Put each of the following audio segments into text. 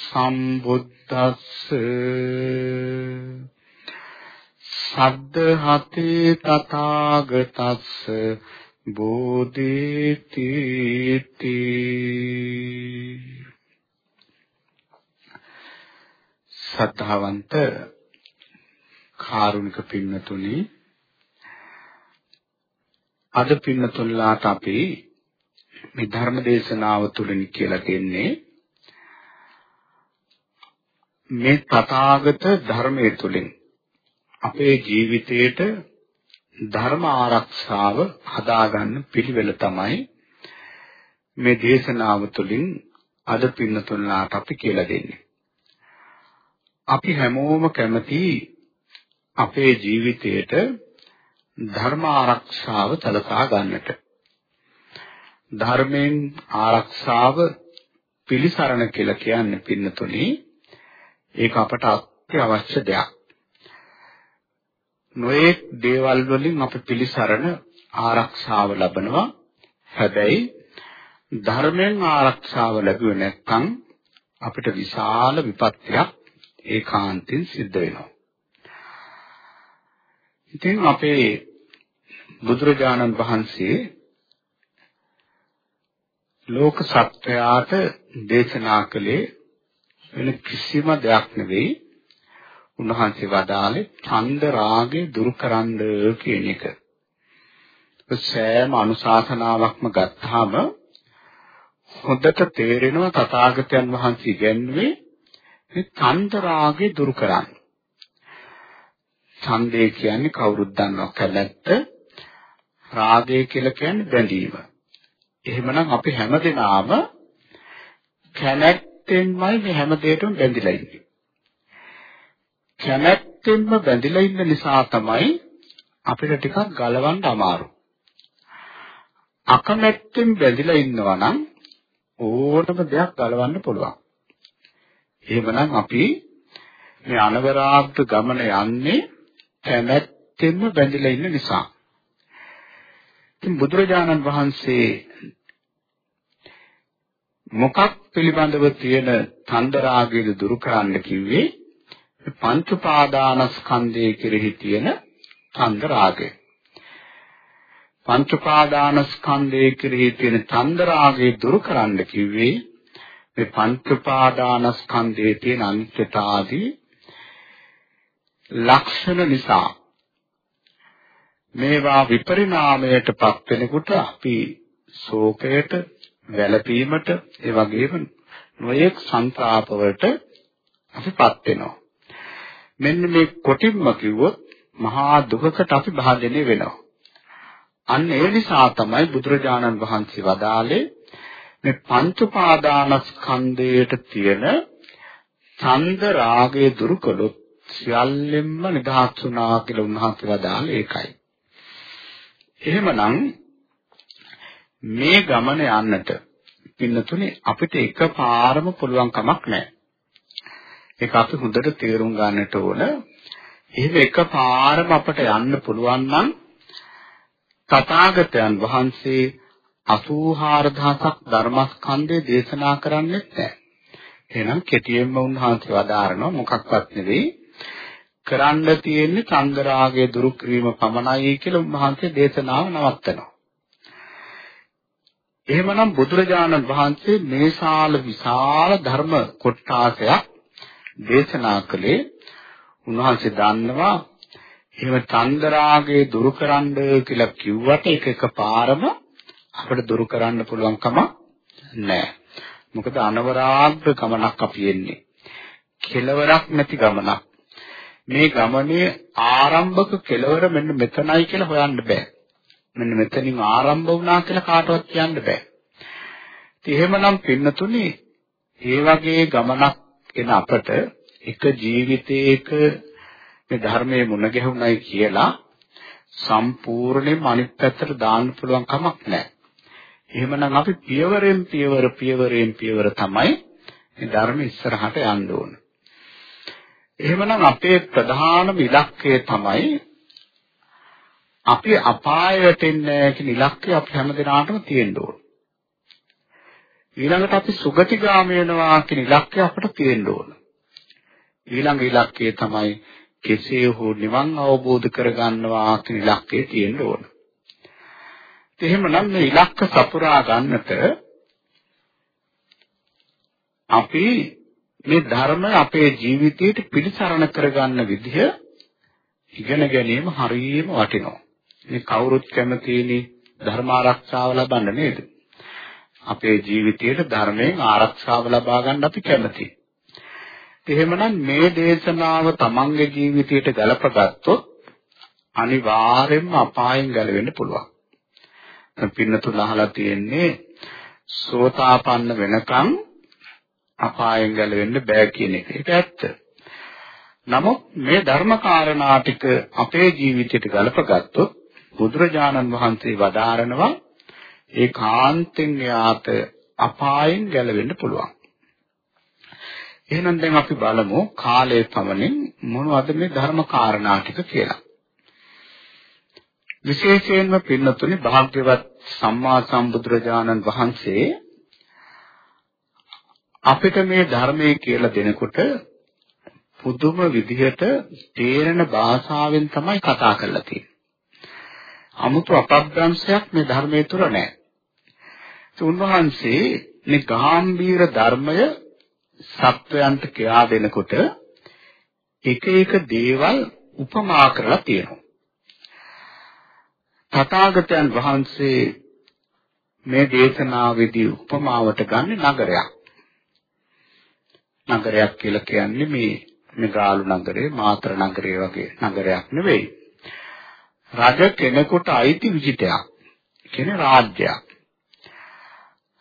සම්බුද්දස්ස සද්දහති තථාගතස්ස බෝධිති සද්ධාවන්ත කාරුණික පින්නතුනි අද පින්නතුන්ලාට අපි මේ ධර්ම දේශනාව තුළින් කියලා කියන්නේ මේ තථාගත ධර්මයේ තුලින් අපේ ජීවිතේට ධර්ම ආරක්ෂාව හදාගන්න පිළිවෙල තමයි මේ දේශනාව තුළින් අද පින්නතුන්ලාට අපි කියලා දෙන්නේ. අපි හැමෝම කැමති අපේ ජීවිතේට ධර්ම ආරක්ෂාව සලසා ගන්නට. ධර්මයෙන් ආරක්ෂාව පිළිසරණ කියලා කියන්නේ පින්නතුනේ ඒක අපට අත්‍යවශ්‍ය දෙයක්. නොඑක් දේවල් වලින් අපි පිළිසරණ ආරක්ෂාව ලබනවා. හැබැයි ධර්මයෙන් ආරක්ෂාව ලැබුවේ නැත්නම් අපිට විශාල විපත්තියක් ඒකාන්තයෙන් සිද්ධ වෙනවා. ඉතින් අපේ බුදුරජාණන් වහන්සේ ලෝක සත්වයාට දේශනා කළේ වෙන කිසිම දෙයක් නෙවෙයි උන්වහන්සේ වදාළේ ඡන්ද රාගේ දුරු කරන්න කියන එක. සෑම අනුශාසනාවක්ම ගත්තාම හොඳට තේරෙනවා තථාගතයන් වහන්සේ ඉගැන්වුවේ මේ ඡන්ද රාගේ දුරු කරන්න. ඡන්දේ කියන්නේ කවුරුත් දන්නවා කැමැත්ත රාගය කියලා කියන්නේ බැඳීම. එහෙමනම් අපි හැමදෙනාම කැමැත්තෙන්මයි මේ හැම දෙයකටම බැඳිලා ඉන්නේ. කැමැත්තෙන්ම බැඳිලා ඉන්න නිසා තමයි අපිට ටිකක් ගලවන්න අමාරු. අකමැත්තෙන් බැඳිලා ඉන්නවා නම් ඕනම දෙයක් ගලවන්න පුළුවන්. එහෙමනම් අපි මේ අනවරාග්ත ගමන යන්නේ කැමැත්තෙන්ම බැඳිලා ඉන්න නිසා. ඉතින් බුදුරජාණන් වහන්සේ මොකක් පිළිබඳව තියෙන තණ්හරාගයද දුරු කරන්න කිව්වේ පංච උපාදානස්කන්ධය කෙරෙහි තියෙන තණ්හරාගය. පංච උපාදානස්කන්ධය කෙරෙහි තියෙන තණ්හරාගය දුරු කරන්න කිව්වේ මේ පංච උපාදානස්කන්ධයේ තියෙන අනිත්‍යතාදී ලක්ෂණ නිසා මේවා විපරිණාමයටපත් වෙනකොට අපි ශෝකයට වැළපීමට ඒ වගේම නොයෙක් සංతాප වලට අපිපත් වෙනවා. මෙන්න මේ කොටින්ම කිව්වොත් මහා දුකකට අපි භාජනය වෙනවා. අන්න ඒ නිසා තමයි බුදුරජාණන් වහන්සේ වදාළේ මේ පංච පාදානස්කන්ධයට තියෙන ඡන්ද රාගය දුරු කළොත් සියල්ලෙන්ම නිදහස් වුණා කියලා උන්වහන්සේ වදාළේ ඒකයි. එහෙමනම් මේ ගමන යන්නට පින්නතුනේ අපිට එකපාරම පුළුවන් කමක් නැහැ. ඒක අපි හොඳට තේරුම් ගන්නට ඕන. එහෙම එකපාරම අපට යන්න පුළුවන් නම් තථාගතයන් වහන්සේ 84000ක් ධර්මස්කන්ධය දේශනා කරන්නේ නැහැ. එහෙනම් කෙටියෙන්ම උන්වහන්සේ වදාරනවා මොකක්වත් නෙවෙයි කරන්න තියෙන්නේ චන්දරාගය දුරු කිරීම පමණයි කියලා උන්වහන්සේ දේශනාව නවත්තනවා. එහෙමනම් බුදුරජාණන් වහන්සේ මේසාල විශාල ධර්ම කොටාසයක් දේශනා කළේ උන්වහන්සේ දන්නවා එහෙම චන්දරාගේ දුරු කරන්න කියලා කිව්වට ඒක එකපාරම අපිට දුරු කරන්න පුළුවන්කම නැහැ. මොකද අනවරාග්‍ර ගමනක් අපි එන්නේ. කෙලවරක් නැති ගමනක්. මේ ගමනේ ආරම්භක කෙලවර මෙන්න මෙතනයි කියලා හොයන්න බෑ. මෙන්න මෙතනින් ආරම්භ වුණා කියලා කාටවත් කියන්න බෑ. ඉතින් එහෙමනම් පින්නතුනේ ඒ වගේ ගමනක් එන අපට එක ජීවිතයක මේ ධර්මයේ මුණ ගැහුණයි කියලා සම්පූර්ණයෙන්ම අනිත් පැත්තට දාන්න පුළුවන් කමක් නැහැ. එහෙමනම් අපි පියවරෙන් පියවර පියවරෙන් පියවර තමයි මේ ධර්ම ඉස්සරහට යන්න ඕන. එහෙමනම් අපේ ප්‍රධානම ඉලක්කය තමයි අපි අපායට එන්නේ කියන ඉලක්කය අපි හැමදෙනාටම තියෙන්න ඕන. ඊළඟට අපි සුගතිගාමී වෙනවා කියන ඉලක්කය අපිට තියෙන්න ඕන. ඊළඟ ඉලක්කය තමයි කෙසේ හෝ නිවන් අවබෝධ කරගන්නවා කියන ඉලක්කය තියෙන්න ඕන. එහෙමනම් මේ ඉලක්ක සපුරා ගන්නට අපි මේ ධර්ම අපේ ජීවිතයට පිළිසරණ කරගන්න විදිහ ඉගෙන ගැනීම හරියම වටිනවා. මේ කවුරුත් කැමතිනේ ධර්ම ආරක්ෂාව ලබන්න නේද? අපේ ජීවිතයට ධර්මයෙන් ආරක්ෂාව ලබා ගන්න අපි කැමතියි. එහෙමනම් මේ දේශනාව තමන්ගේ ජීවිතයට ගලපගත්තොත් අනිවාර්යයෙන්ම අපායෙන් ගැලවෙන්න පුළුවන්. පින්නතුල අහලා තියෙන්නේ සෝතාපන්න වෙනකන් අපායෙන් ගැලවෙන්න බෑ කියන එක. ඒක ඇත්ත. නමුත් මේ ධර්ම කාරණා ටික අපේ ජීවිතයට ගලපගත්තොත් බුදුරජාණන් වහන්සේ වදාරනවා ඒ කාන්තෙන් යාත අපායෙන් ගැලවෙන්න පුළුවන්. එහෙනම් දැන් අපි බලමු කාලයේ පමණින් මොනවද මේ ධර්ම කාරණා ටික කියලා. විශේෂයෙන්ම පින්නතුනි භාග්‍යවත් සම්මා සම්බුදුරජාණන් වහන්සේ අපිට මේ ධර්මයේ කියලා දෙනකොට පුදුම විදිහට තේරෙන භාෂාවෙන් තමයි කතා කරලා තියෙන්නේ. 아무තු අපබ්‍රංශයක් මේ ධර්මයේ තුර නැහැ. උන්වහන්සේ මේ ගාම්භීර ධර්මය සත්වයන්ට කියා දෙනකොට එක එක දේවල් උපමා කරලා තියෙනවා. තථාගතයන් වහන්සේ මේ දේශනාවේදී උපමාවට ගන්න නගරයක්. නගරයක් කියලා කියන්නේ මේ මෙගාලු නගරේ, මාතර නගරේ වගේ නගරයක් නෙවෙයි. රජ කෙනෙකුට අයිති විජිතයක්. කියන්නේ රාජ්‍යයක්.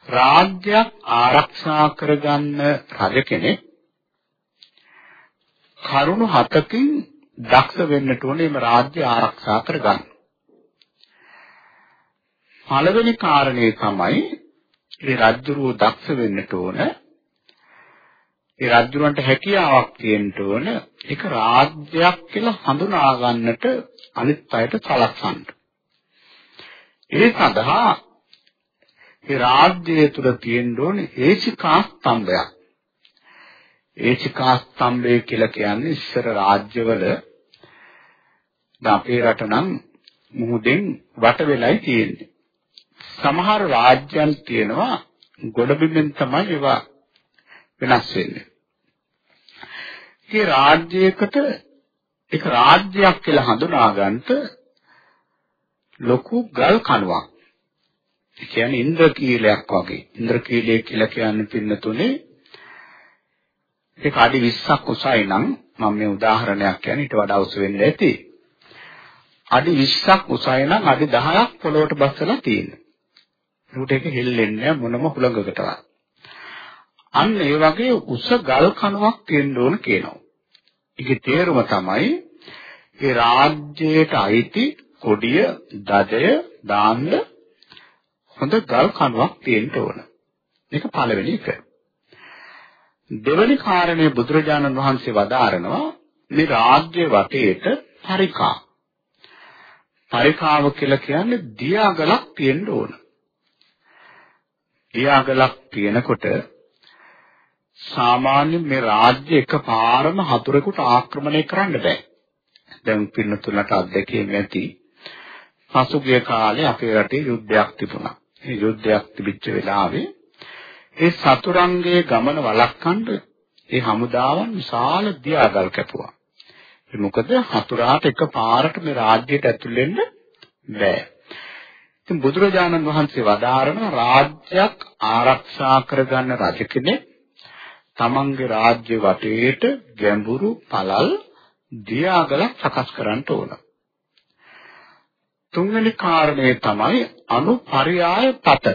රාජ්‍යයක් ආරක්ෂා කරගන්න රජ කෙනෙක් කරුණු හතකින් දක්ෂ වෙන්නට ඕනේ මේ රාජ්‍ය ආරක්ෂා කරගන්න. පළවෙනි කාරණේ තමයි මේ රජුරුව දක්ෂ වෙන්නට ඕන. ඒ රජුරන්ට හැකියාවක් තියෙන්න ඕන. ඒක රාජ්‍යයක් කියලා හඳුනා ගන්නට අනිත් අයට සලස්වන්න. ඒ සඳහා ඒ රාජ්‍යය තුල තියෙන්න ඕනේ ඒචිකා ස්තම්භයක්. ඒචිකා ස්තම්භය කියලා කියන්නේ ඉස්සර රාජ්‍යවල දැන් අපේ රට නම් මුහුදෙන් වට වෙලයි තියෙන්නේ. සමහර රාජ්‍යයන් තියෙනවා ගොඩබිමෙන් තමයි ඒවා වෙනස් වෙන්නේ. ඒ රාජ්‍යයකට ඒක රාජ්‍යයක් කියලා හඳුනා ගන්නට ලොකු ගල් කණුවක්. ඒ කියන්නේ ඉන්ද්‍රකීලයක් වගේ. ඉන්ද්‍රකීලය කියලා කියන්නේ පින්නතුනේ ඒක අඩි 20ක් උසයි නම් මම මේ උදාහරණයක් කියන්නේ ඊට වඩා උස වෙන්න ඇති. අඩි 20ක් උසයි නම් අඩි 10ක් පොළොවට බස්සලා තියෙනවා. ඒකට ඒක හෙල්ලෙන්නේ මොනම හුලඟකටවත්. අන්න ඒ වගේ උස ගල් කණුවක් තියෙන්න ඕන කියනවා. ඒකේ තේරුම තමයි ඒ රාජ්‍යයට අයිති කොඩිය, දජය දාන්න හොඳ ගල් කණුවක් තියෙන්න ඕන. මේක පළවෙනි එක. දෙවැනි කාරණේ බුදුරජාණන් වහන්සේ වදාරනවා මේ රාජ්‍ය වටේට පරිකා. පරිකාව කියලා කියන්නේ දියාගලක් තියෙන්න ඕන. දියාගලක් තියෙනකොට සාමාන්‍ය මේ රාජ්‍ය එකපාරම හතුරෙකුට ආක්‍රමණය කරන්න බෑ. දැන් පින්නතුලට අත්දැකීම් ඇති. පසුගිය කාලේ අපේ රටේ යුද්ධයක් තිබුණා. මේ යුද්ධයක් තිබිච්ච වෙලාවේ ඒ සතුරන්ගේ ගමන වළක්වන්න ඒ හමුදාවන් විශාල දියාගල් කැපුවා. ඒ මොකද හතුරාට එකපාරට මේ රාජ්‍යයට ඇතුල් වෙන්න බෑ. ඉතින් බුදුරජාණන් වහන්සේ වදාරන රාජ්‍යයක් ආරක්ෂා කරගන්න රජ කෙනෙක් තමන්ගේ රාජ්‍ය වටේට ගැඹුරු පළල් දියාගලක් සකස් කරන්න ඕන. තුන්වෙනි කාරණය තමයි අනුපර්යාය පත.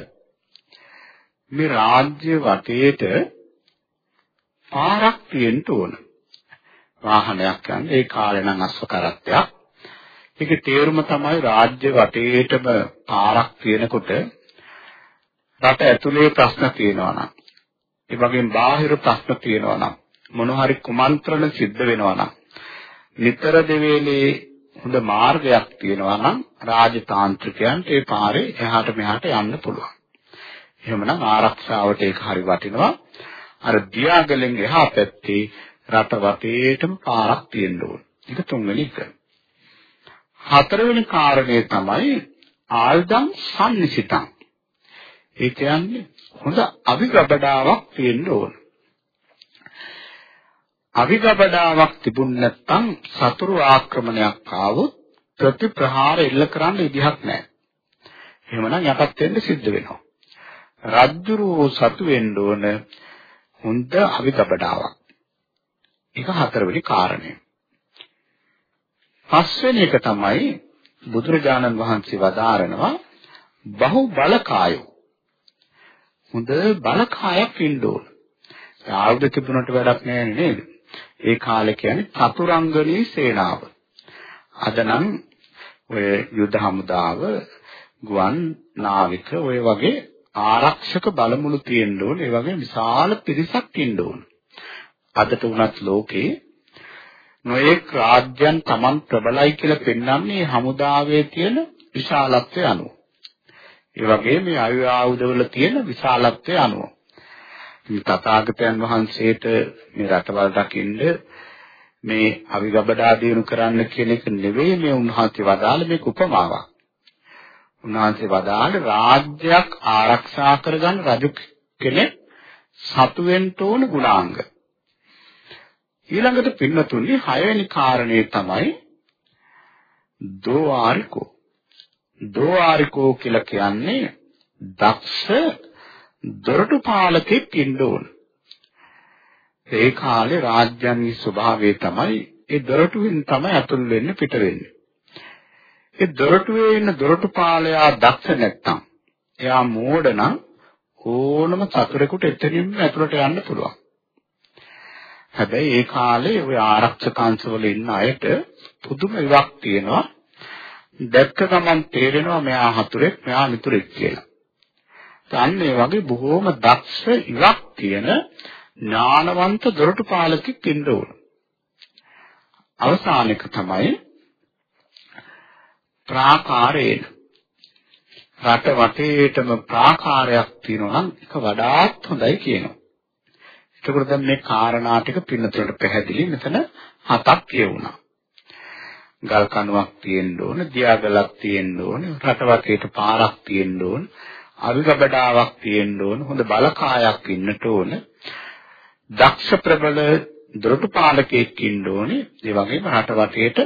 මේ රාජ්‍ය වටේට පාරක් තියෙන්න ඕන. වාහනයක් යන්නේ. ඒ කාලේ නම් අශ්ව කරත්තයක්. ඒකේ තේරුම තමයි රාජ්‍ය වටේටම පාරක් තියෙනකොට රට ඇතුලේ ප්‍රශ්න තියෙනවා නම් ඒ වගේම බාහිර ප්‍රශ්න තියෙනවා නම් මොන හරි කුමන්ත්‍රණ සිද්ධ වෙනවා නම් නිතර දෙවේලේ හොඳ මාර්ගයක් තියෙනවා නම් රාජතාන්ත්‍රිකයන්ට ඒ පාරේ එහාට මෙහාට යන්න පුළුවන්. එහෙමනම් ආරක්ෂාවට ඒක හරි වටිනවා. අර දියාගලෙන් එහා පැත්තේ රට වටේටම පාරක් තියෙන්න ඕන. ඒක තුන්වෙනි එක. හතරවෙනි කාරණේ තමයි ආල්දම් සම්නිසිතං. ඒ කියන්නේ හොඳ අවිගබඩාවක් තියෙන්න ඕන. අවිගබඩාවක් තිබුණ නැත්නම් සතුරු ආක්‍රමණයක් ආවොත් ප්‍රතිප්‍රහාර එල්ල කරන්න විදිහක් නැහැ. එහෙමනම් යටත් වෙන්න සිද්ධ වෙනවා. රජ්ජුරුව සතු වෙන්න ඕන හොඳ අවිගබඩාවක්. ඒක හතරවෙනි කාරණය. පස්වෙනි එක තමයි බුදුරජාණන් වහන්සේ වදාරනවා බහු බලකායෝ. හොඳ බලකායක් ඉන්න ඕන. ආයුධ තිබුණට වැඩක් නැහැ නේද? ඒ කාලේ කියන්නේ චතුරංගනී සේනාව. අද නම් ඔය යුද හමුදාව ගුවන් නාවික ඔය වගේ ආරක්ෂක බලමුළු තියෙන්න ඕන. ඒ වගේ විශාල පිරිසක් ඉන්න ඕන. අදට උනත් ලෝකේ නොඑක් රාජ්‍යයන් Taman ප්‍රබලයි කියලා පෙන්වන්නේ හමුදාවේ තියෙන විශාලත්වය අනුව. ඒ වගේම මේ ආයුධවල තියෙන විශාලත්වය අනුව. මේ තථාගතයන් වහන්සේට මේ රටවල් දකින්න මේ අවිගබඩා දිනු කරන්න කියන එක නෙවෙයි මේ උන්වහන්සේ වදාළ මේක උපමාවක්. උන්වහන්සේ වදාළ රාජ්‍යයක් ආරක්ෂා කරගන්න රජු කෙනෙක් සතු වෙන්න ඕන ගුණාංග. ඊළඟට පින්නතුනි හයවෙනි කාරණේ තමයි දෝවාරිකෝ. දෝවාරිකෝ කියලා කියන්නේ දක්ෂ දොරටු පාලකෙක් ඉන්න ඕන. ඒ කාලේ රාජ්‍යන්ගේ ස්වභාවය තමයි ඒ දොරටුවෙන් තමයි ඇතුල් වෙන්නේ පිට වෙන්නේ. ඒ දොරටුවේ ඉන්න දොරටුපාලයා දක්ෂ නැත්තම් එයා මෝඩ නම් ඕනම සතුරෙකුට එතනින්ම ඇතුළට යන්න පුළුවන්. හැබැයි ඒ කාලේ ওই ආරක්ෂකාංශවල ඉන්න අයට පුදුම ඉවක් තියෙනවා. දැක්ක ගමන් තේරෙනවා මෙයා හතුරෙක් මෙයා මිතුරෙක් කියලා. අන්න ඒ වගේ බොහෝම දක්ෂ ඉවක් තියෙන ඥානවන්ත දොරටුපාලකෙක් ඉන්න ඕන. අවසාන එක තමයි ප්‍රාකාරේන රට වටේටම ප්‍රාකාරයක් තියෙනවා නම් ඒක වඩාත් හොඳයි කියනවා. එතකොට දැන් මේ කාරණා ටික පින්නතුලට පැහැදිලි මෙතන හතක් කියවුණා. ගල් කණුවක් තියෙන්න ඕන, දියාගලක් තියෙන්න ඕන, රට වටේට පාරක් තියෙන්න ඕන, අවිගබඩාවක් තියෙන්න ඕන, හොඳ බලකායක් ඉන්නට ඕන. දක්ෂ ප්‍රබල දොරටු පාලකයෙක් ඉන්න ඕනේ. ඒ වගේම රට වටේට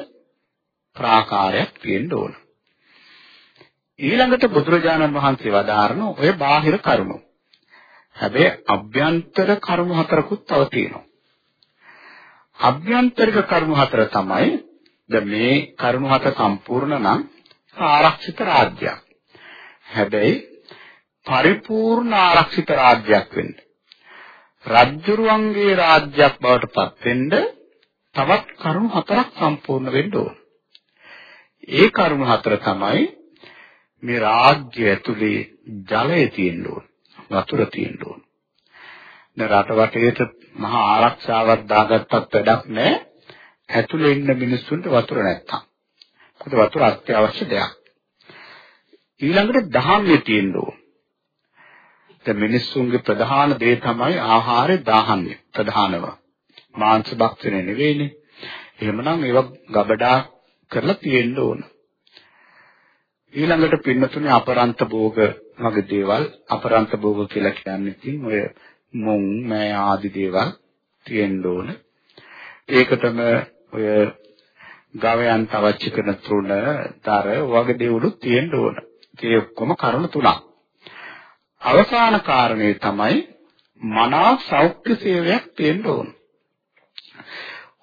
ප්‍රාකාරයක් තියෙන්න ඕන. ඊළඟට බුදුරජාණන් වහන්සේ වදාारण ඔය බාහිර කරුණු. හැබැයි අභ්‍යන්තර කරුණු හතරකුත් තව තියෙනවා. අභ්‍යන්තරික කරුණු හතර තමයි ද මේ කරුණු හතර සම්පූර්ණ නම් ආරක්ෂිත රාජ්‍යයක්. හැබැයි පරිපූර්ණ ආරක්ෂිත රාජ්‍යයක් වෙන්න. රජ්ජුරුවන්ගේ රාජ්‍යයක් බවට පත් වෙන්න තවත් කරුණු හතරක් සම්පූර්ණ වෙන්න ඕන. ඒ කරුණු හතර තමයි මේ රාජ්‍ය ඇතුලේ ජලය තියෙන්න ඕන. වතුර තියෙන්න ඕන. දැන් රට වටේට මහා ආරක්ෂාවක් දාගත්තත් වැඩක් නැහැ. ඇතුලේ ඉන්න මිනිස්සුන්ට වතුර නැත්තම්. මොකද වතුර අත්‍යවශ්‍ය දෙයක්. ඊළඟට දහම්ය තියෙන්න ඕන. දැන් මිනිස්සුන්ගේ ප්‍රධාන දේ තමයි ආහාරය දාහම්ය ප්‍රධානව. මාංශ භක්ෂණය නෙවෙයිනේ. එහෙමනම් ඒවා ගබඩා කරලා තියෙන්න ඕන. ඊළඟට පින්නතුනේ අපරන්ත භෝග වගේ දේවල් අපරන්ත භෝග කියලා කියන්නේ ඉතින් ඔය මුං මෑ ආදි දේවල් තියෙන්න ඕන. ඒකටම ඔය ගවයන්ට අවශ්‍ය කරන තෘණ, දර වගේ දේවලුත් තියෙන්න ඕන. ඒ ඔක්කොම කරුණු තුනක්. අවසාන කාරණේ තමයි මනා සෞඛ්‍ය සේවයක් තියෙන්න ඕන.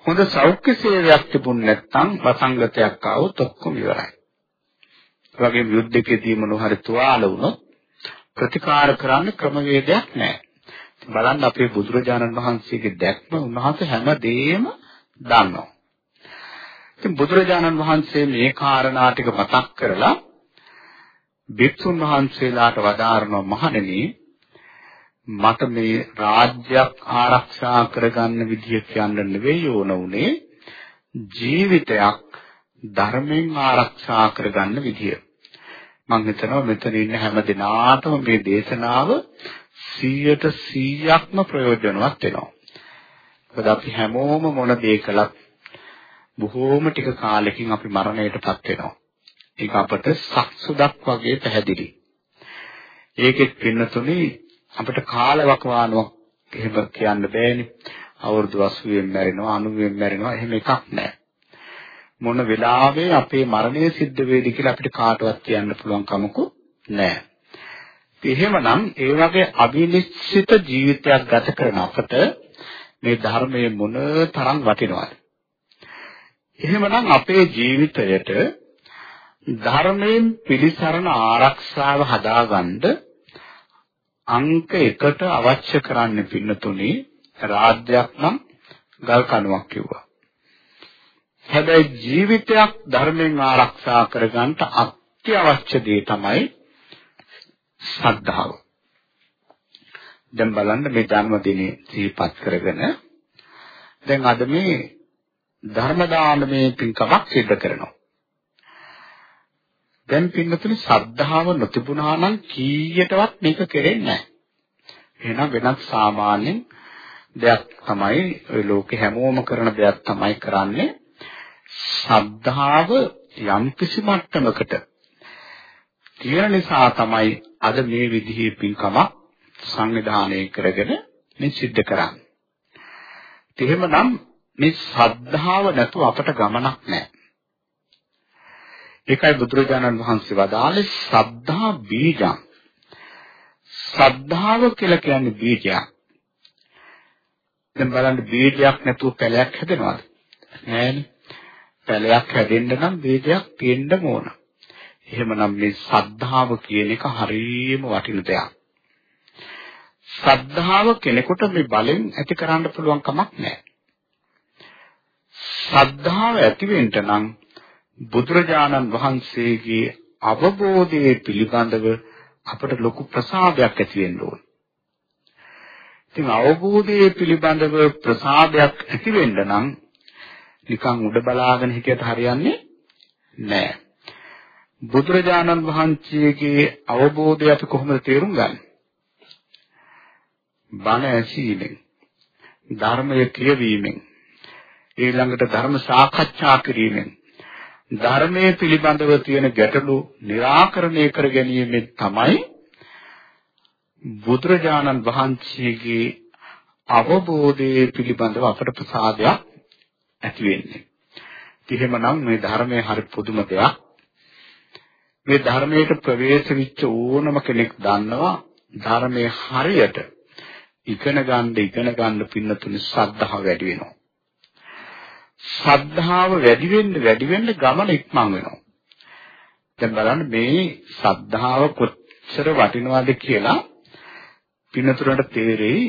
හොඳ සෞඛ්‍ය සේවයක් තිබුණ නැත්නම් වසංගතයක් ආවොත් ඔක්කොම ඉවරයි. ඒ වගේම යුද්ධකෙදී මොනවා හරි තුවාල වුණොත් ප්‍රතිකාර කරන්න ක්‍රමවේදයක් නැහැ. බලන්න අපේ බුදුරජාණන් වහන්සේගේ දැක්ම උන්වහන්සේ හැමදේම දන්නවා. ඉතින් බුදුරජාණන් වහන්සේ මේ කාරණා ටික මතක් කරලා භික්ෂුන් වහන්සේලාට වදාारणව මහණෙනි මට මේ රාජ්‍යයක් ආරක්ෂා කරගන්න විදිය කියන්න නෙවෙයි ඕන උනේ ජීවිතයක් ධර්මයෙන් ආරක්ෂා කරගන්න විදිය. මම හිතනවා මෙතන ඉන්න හැම දිනාටම මේ දේශනාව 100ට 100ක්ම ප්‍රයෝජනවත් වෙනවා. මොකද අපි හැමෝම මොන දේ කළත් බොහෝම ටික කාලෙකින් අපි මරණයටපත් වෙනවා. ඒක අපට සක්සුදක් වගේ පැහැදිලි. ඒකෙත් පින්නතුනේ අපිට කාලවකවානුවක් එහෙම කියන්න බෑනේ. අවුරුදු 80 න් මැරෙනවා 90 න් මැරෙනවා එහෙම එකක් නැහැ. මොන වෙලාවෙ අපේ මරණය සිද්ධ වේද කියලා අපිට කාටවත් කියන්න පුළුවන් කමකුත් නැහැ. එහෙමනම් ඒ වගේ අවිනිශ්චිත ජීවිතයක් ගත කරන අපට මේ ධර්මයේ මොන තරම් වටිනවද? එහෙමනම් අපේ ජීවිතයට ධර්මයෙන් පිළිසරණ ආරක්ෂාව හදාගන්න අංක 1ට අවශ්‍ය කරන්නේ පින්නතුනේ රාජ්‍යයක් නම් ගල් කණුවක් කිව්වා. හැබැයි ජීවිතයක් ධර්මයෙන් ආරක්ෂා කරගන්න අත්‍යවශ්‍ය දේ තමයි ශ්‍රද්ධාව. දැන් බලන්න මේ ධර්ම දිනේ සිහිපත් කරගෙන දැන් අද මේ ධර්ම දානමේ පින්කමක් සිද්ධ කරනවා. දැන් පින්නතුනි ශ්‍රද්ධාව නොතිබුණා නම් කීයටවත් මේක කෙරෙන්නේ නැහැ. එහෙනම් වෙනත් සාමාන්‍යයෙන් දෙයක් තමයි ওই ලෝකේ හැමෝම කරන දෙයක් තමයි කරන්නේ ශ්‍රද්ධාව යම් කිසි මට්ටමකට තියෙන නිසා තමයි අද මේ විදිහේ පින්කමක් සංවිධානය කරගෙන මේ සිද්ධ කරන්නේ. එහෙමනම් මේ ශ්‍රද්ධාව නැතුව අපට ගමනක් නැහැ. ඒකයි බුදුරජාණන් වහන්සේ වදාළේ ශ්‍රද්ධා බීජං. ශ්‍රද්ධාව කියලා කියන්නේ බීජයක්. දැන් බලන්න බීජයක් නැතුව පැලයක් හැදෙනවද? නෑනේ. පැලයක් හැදෙන්න නම් බීජයක් තියෙන්න ඕන. එහෙමනම් මේ ශ්‍රද්ධාව කියන එක හරියම වටින දෙයක්. ශ්‍රද්ධාව කෙනෙකුට මේ බලෙන් ඇති කරන්න පුළුවන් කමක් නැහැ. ශ්‍රද්ධාව ඇති වෙන්න නම් බුදුරජාණන් වහන්සේගේ අවබෝධයේ පිළිබඳව අපට ලොකු ප්‍රසාදයක් ඇති වෙන්න ඕන. ඉතින් අවබෝධයේ පිළිබඳව ප්‍රසාදයක් ඇති වෙන්න නම් නිකන් උඩ බලාගෙන හිටියට හරියන්නේ නැහැ. බුදුරජාණන් වහන්සේගේ අවබෝධය අපි කොහොමද තේරුම් ගන්නේ? බණ ඇසීමෙන්, ධර්මය කියවීමෙන්, ඊළඟට ධර්ම සාකච්ඡා කිරීමෙන්, ධර්මයේ පිළිබඳව තියෙන ගැටලු निराකරණය කර ගැනීමෙන් තමයි බුදුරජාණන් වහන්සේගේ අවබෝධයේ පිළිබඳව අපට ප්‍රසාදයක් ඇති වෙන්නේ. එහෙමනම් මේ ධර්මයේ හරි පුදුම දෙයක්. මේ ධර්මයට ප්‍රවේශ වෙච්ච ඕනම කෙනෙක් දන්නවා ධර්මයේ හරියට ඉගෙන ගන්න ඉගෙන ගන්න පින්නතුනි ශ්‍රද්ධාව වැඩි වෙනවා. ශ්‍රද්ධාව වැඩි වෙන්න වැඩි වෙන්න ගමන ඉක්මන් වෙනවා. දැන් බලන්න මේ ශ්‍රද්ධාව කොච්චර වටිනවද කියලා පින්නතුරන්ට තේරෙයි.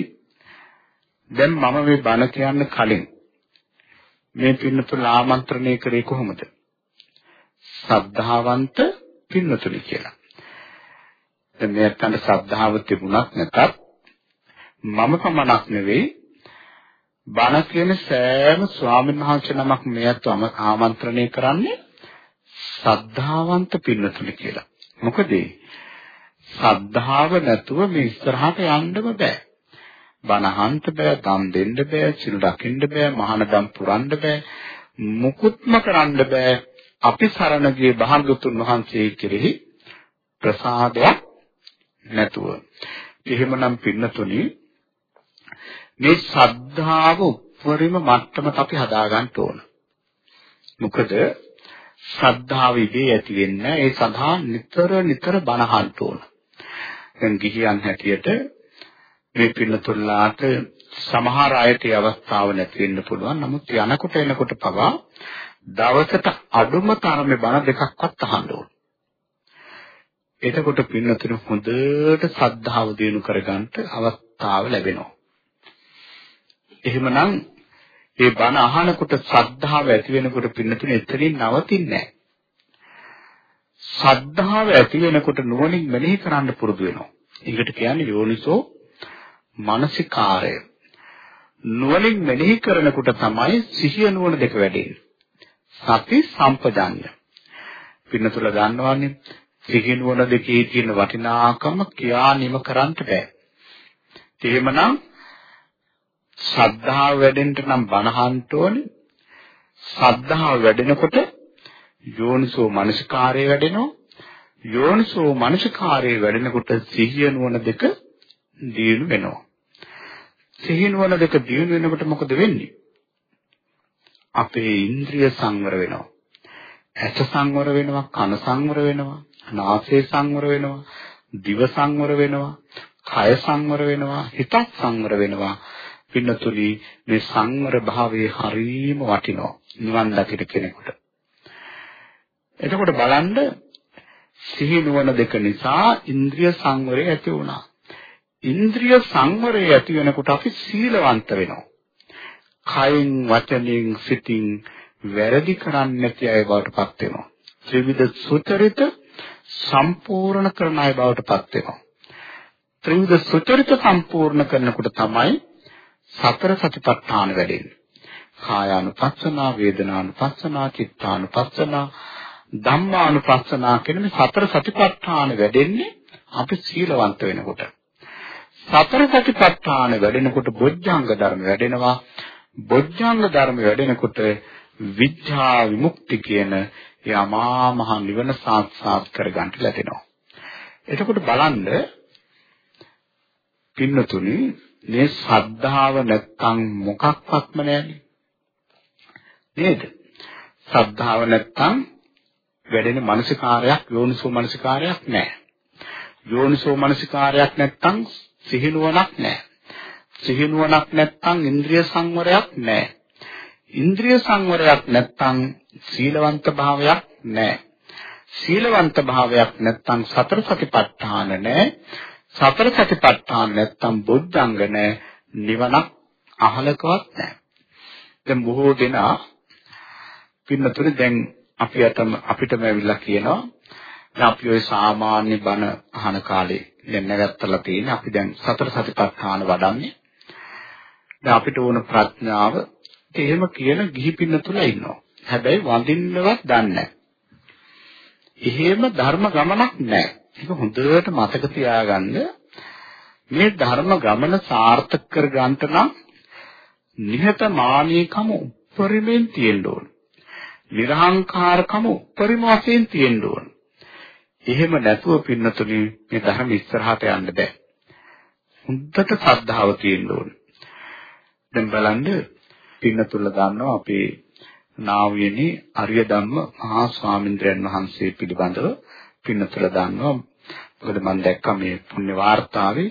දැන් මම මේ බණ කියන්න කලින් මේ පින්නතුල ආමන්ත්‍රණය කරේ කොහොමද? ශ්‍රද්ධාවන්ත පින්නතුනි කියලා. දැන් මේකට ශ්‍රද්ධාව තිබුණත් නැතත් මම පමණක් නෙවෙයි බණ කියන සෑම ස්වාමීන් වහන්සේ නමක් මෙයත් ආමන්ත්‍රණය කරන්නේ ශ්‍රද්ධාවන්ත පින්නතුනි කියලා. මොකද ශ්‍රද්ධාව නැතුව මේ ඉස්සරහට යන්නම බෑ. බණ අහන්න බෑ, දම් දෙන්න බෑ, සිල් රකින්න බෑ, මහානදම් පුරන්න බෑ, මුකුත්ම කරන්න බෑ. අපි සරණ ගිය භාගතුන් වහන්සේ කෙරෙහි ප්‍රසාදයක් නැතුව. එහෙමනම් පින්නතුනි මේ ශ්‍රද්ධාව උපරිම මට්ටමට අපි හදාගන්න ඕන. මොකද ශ්‍රද්ධාව ඉදී ඇති වෙන්න ඒ සඳහා නිතර නිතර බණහන්න ඕන. දැන් ගිහියන් හැටියට මේ පින්නතුල්ලාට සමහර අයට ඒ අවස්ථාව නැති වෙන්න පුළුවන්. නමුත් යනකොට එනකොට පවා දවසට අඩුම තරමේ බණ දෙකක්වත් අහන්න ඕන. එතකොට පින්නතුන හොඳට ශ්‍රද්ධාව දිනු කරගන්න අවස්ථාව ලැබෙනවා. එහෙමනම් ඒ බණ අහනකොට ශ්‍රද්ධාව ඇති වෙනකොට පින්නතුනේ එතනින් නවතින්නේ නැහැ. ශ්‍රද්ධාව ඇති වෙනකොට නුවණින් මෙනෙහි කරන්න පුරුදු වෙනවා. ඒකට කියන්නේ යෝනිසෝ මානසිකාරය. නුවණින් මෙනෙහි කරනකොට තමයි සිහිය නුවණ දෙක වැඩෙන්නේ. සති සම්පජාඤ්ඤ. පින්නතුල ගන්නවන්නේ සිහිය නුවණ දෙකේ තියෙන වටිනාකම කියා නිම කරන්න බෑ. එහෙමනම් ශ්‍රද්ධාව වැඩෙන්න නම් බණහන්ට ඕනේ. ශ්‍රද්ධාව වැඩෙනකොට යෝනිසෝ මනසිකාරය වැඩෙනවා. යෝනිසෝ මනසිකාරය වැඩෙනකොට සිහිය නුවණ දෙක දියුණු වෙනවා. සිහිය නුවණ දෙක දියුණු වෙනකොට මොකද වෙන්නේ? අපේ ඉන්ද්‍රිය සංවර වෙනවා. ඇස සංවර වෙනවා, කන සංවර වෙනවා, නාසය සංවර වෙනවා, දිව සංවර වෙනවා, කය සංවර වෙනවා, හිතත් සංවර වෙනවා. පින්නතුලි මේ සංවර භාවයේ හරීම වටිනවා නිවන් දකිට කෙනෙකුට. එතකොට බලන්න සිහි නුවණ දෙක නිසා ඉන්ද්‍රිය සංවරය ඇති වුණා. ඉන්ද්‍රිය සංවරය ඇති වෙනකොට අපි සීලවන්ත වෙනවා. කයින් වචනෙන් සිතින් වැරදි කරන්නේ නැති අය බවට පත් වෙනවා. ත්‍රිවිධ සුචරිත සම්පූර්ණ කරන අය බවට පත් වෙනවා. ත්‍රිවිධ සුචරිත සම්පූර්ණ කරනකොට තමයි සතර සතිපට්ඨාන වැඩෙන්නේ. කායානුපස්සනා, වේදනානුපස්සනා, චිත්තානුපස්සනා, ධම්මානුපස්සනා කියන මේ සතර සතිපට්ඨාන වැඩෙන්නේ අපි සීලවන්ත වෙනකොට. සතර සතිපට්ඨාන වැඩෙනකොට බොජ්ජංග ධර්ම වැඩෙනවා. බොජ්ජංග ධර්ම වැඩෙනකොට විඥා විමුක්ති කියන ඒ අමා මහ නිවන සාක්ෂාත් කරගන්න ලැබෙනවා. එතකොට බලන්න පින්නතුනි මේ ශ්‍රද්ධාව නැත්තම් මොකක්වත්ම නැහැනේ. නේද? ශ්‍රද්ධාව නැත්තම් වැඩෙන මානසිකාරයක් යෝනිසෝ මානසිකාරයක් නැහැ. යෝනිසෝ මානසිකාරයක් නැත්තම් සිහිනුවණක් නැහැ. සිහිනුවණක් නැත්තම් ඉන්ද්‍රිය සංවරයක් නැහැ. ඉන්ද්‍රිය සංවරයක් නැත්තම් සීලවන්ත භාවයක් නැහැ. සීලවන්ත භාවයක් නැත්තම් සතර සතිපට්ඨාන නැහැ. සතර සතිපට්ඨාන නැත්තම් බුද්ධංග නැහැ. නිවනක් අහලකවත් නැහැ. දැන් බොහෝ දෙනා පින්නතුනේ දැන් අපි අතම අපිටම ඇවිල්ලා කියනවා දැන් අපි ওই සාමාන්‍ය බණ අහන කාලේ දැන් නැගත්තලා තියෙන අපි දැන් සතර සතිපට්ඨාන වඩන්නේ දැන් අපිට ඕන ප්‍රඥාව එහෙම කියන ගිහි පින්නතුල ඉන්නවා හැබැයි වඳින්නවත් දන්නේ එහෙම ධර්ම ගමනක් නැහැ ඒක හොඳට මතක තියාගන්න මේ ධර්ම ගමන සාර්ථක කර ගන්නට නම් නිහතමානීකම උපරිමෙන් තියෙන්න ඕන. නිර්හංකාරකම උපරිම වශයෙන් තියෙන්න ඕන. එහෙම නැතුව පින්නතුනි මේ ධර්ම ඉස්සරහට යන්න බෑ. හොඳට ශ්‍රද්ධාව තියෙන්න ඕන. දැන් බලන්න පින්නතුල ගන්නවා අපේ නාවියනේ අරිය ධම්ම මහා ස්වාමීන්ද්‍රයන් වහන්සේ පිළිබඳව පින්නතුල දන්නවා. මොකද මම දැක්කා මේ පුණ්‍ය වාර්තාවේ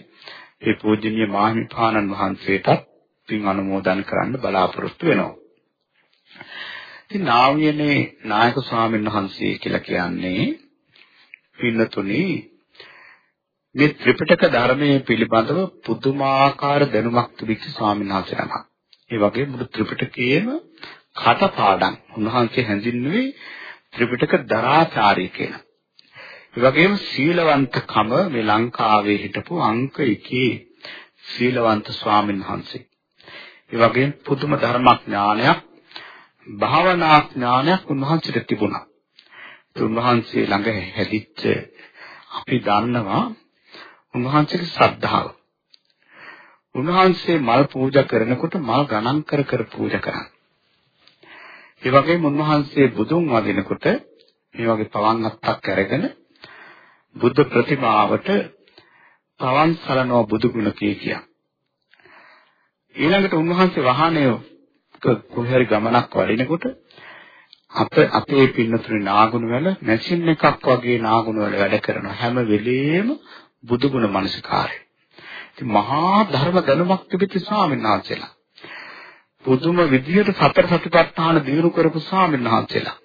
ඒ පූජනීය මාහිමිපාණන් වහන්සේටත් පින් අනුමෝදන් කරන්න බලාපොරොත්තු වෙනවා. ඉතින් නාවියනේ නායක ස්වාමීන් වහන්සේ කියලා කියන්නේ පින්නතුනි මේ ත්‍රිපිටක ධර්මයේ පිළිබඳව පුදුමාකාර දැනුමක් තිබිච්ච ස්වාමීන් වහන්සේ නමක්. ඒ වගේ මුළු ත්‍රිපිටකයේම කටපාඩම් උන්වහන්සේ හැඳින්වුවේ ත්‍රිපිටක දරාචාරී කියලා. ඒ වගේම සීලවන්තකම මේ ලංකාවේ හිටපු අංක 1 සීලවන්ත ස්වාමීන් වහන්සේ. ඒ වගේම පුදුම ධර්මඥානයක් භාවනා ඥානයක් උන්වහන්සේට තිබුණා. උන්වහන්සේ ළඟ හැදිච්ච අපි දන්නවා උන්වහන්සේගේ ශ්‍රද්ධාව. උන්වහන්සේ මල් පූජා කරනකොට මල් ගණන් කර කර පූජා කරා. ඒ වගේම උන්වහන්සේ බුදුන් වදිනකොට මේ වගේ පවන් අත්තක් අරගෙන බුද්ධ ප්‍රතිමාවට පවන් සලනවා බුදු ගුණ කිය කියා. ඊළඟට උන්වහන්සේ වාහනය කොහේ හරි ගමනක් වඩිනකොට අප අපේ පින්නතුනේ නාගුණ වල මැෂින් එකක් වගේ නාගුණ වල වැඩ කරන හැම වෙලෙම බුදුගුණ මනසකාරය. ඉතින් මහා ධර්ම දැනුමක් තිබිච්ච ස්වාමීන් වහන්සේලා. පුදුම විදියට සතර සතිපට්ඨාන දිනු කරපු ස්වාමීන් වහන්සේලා.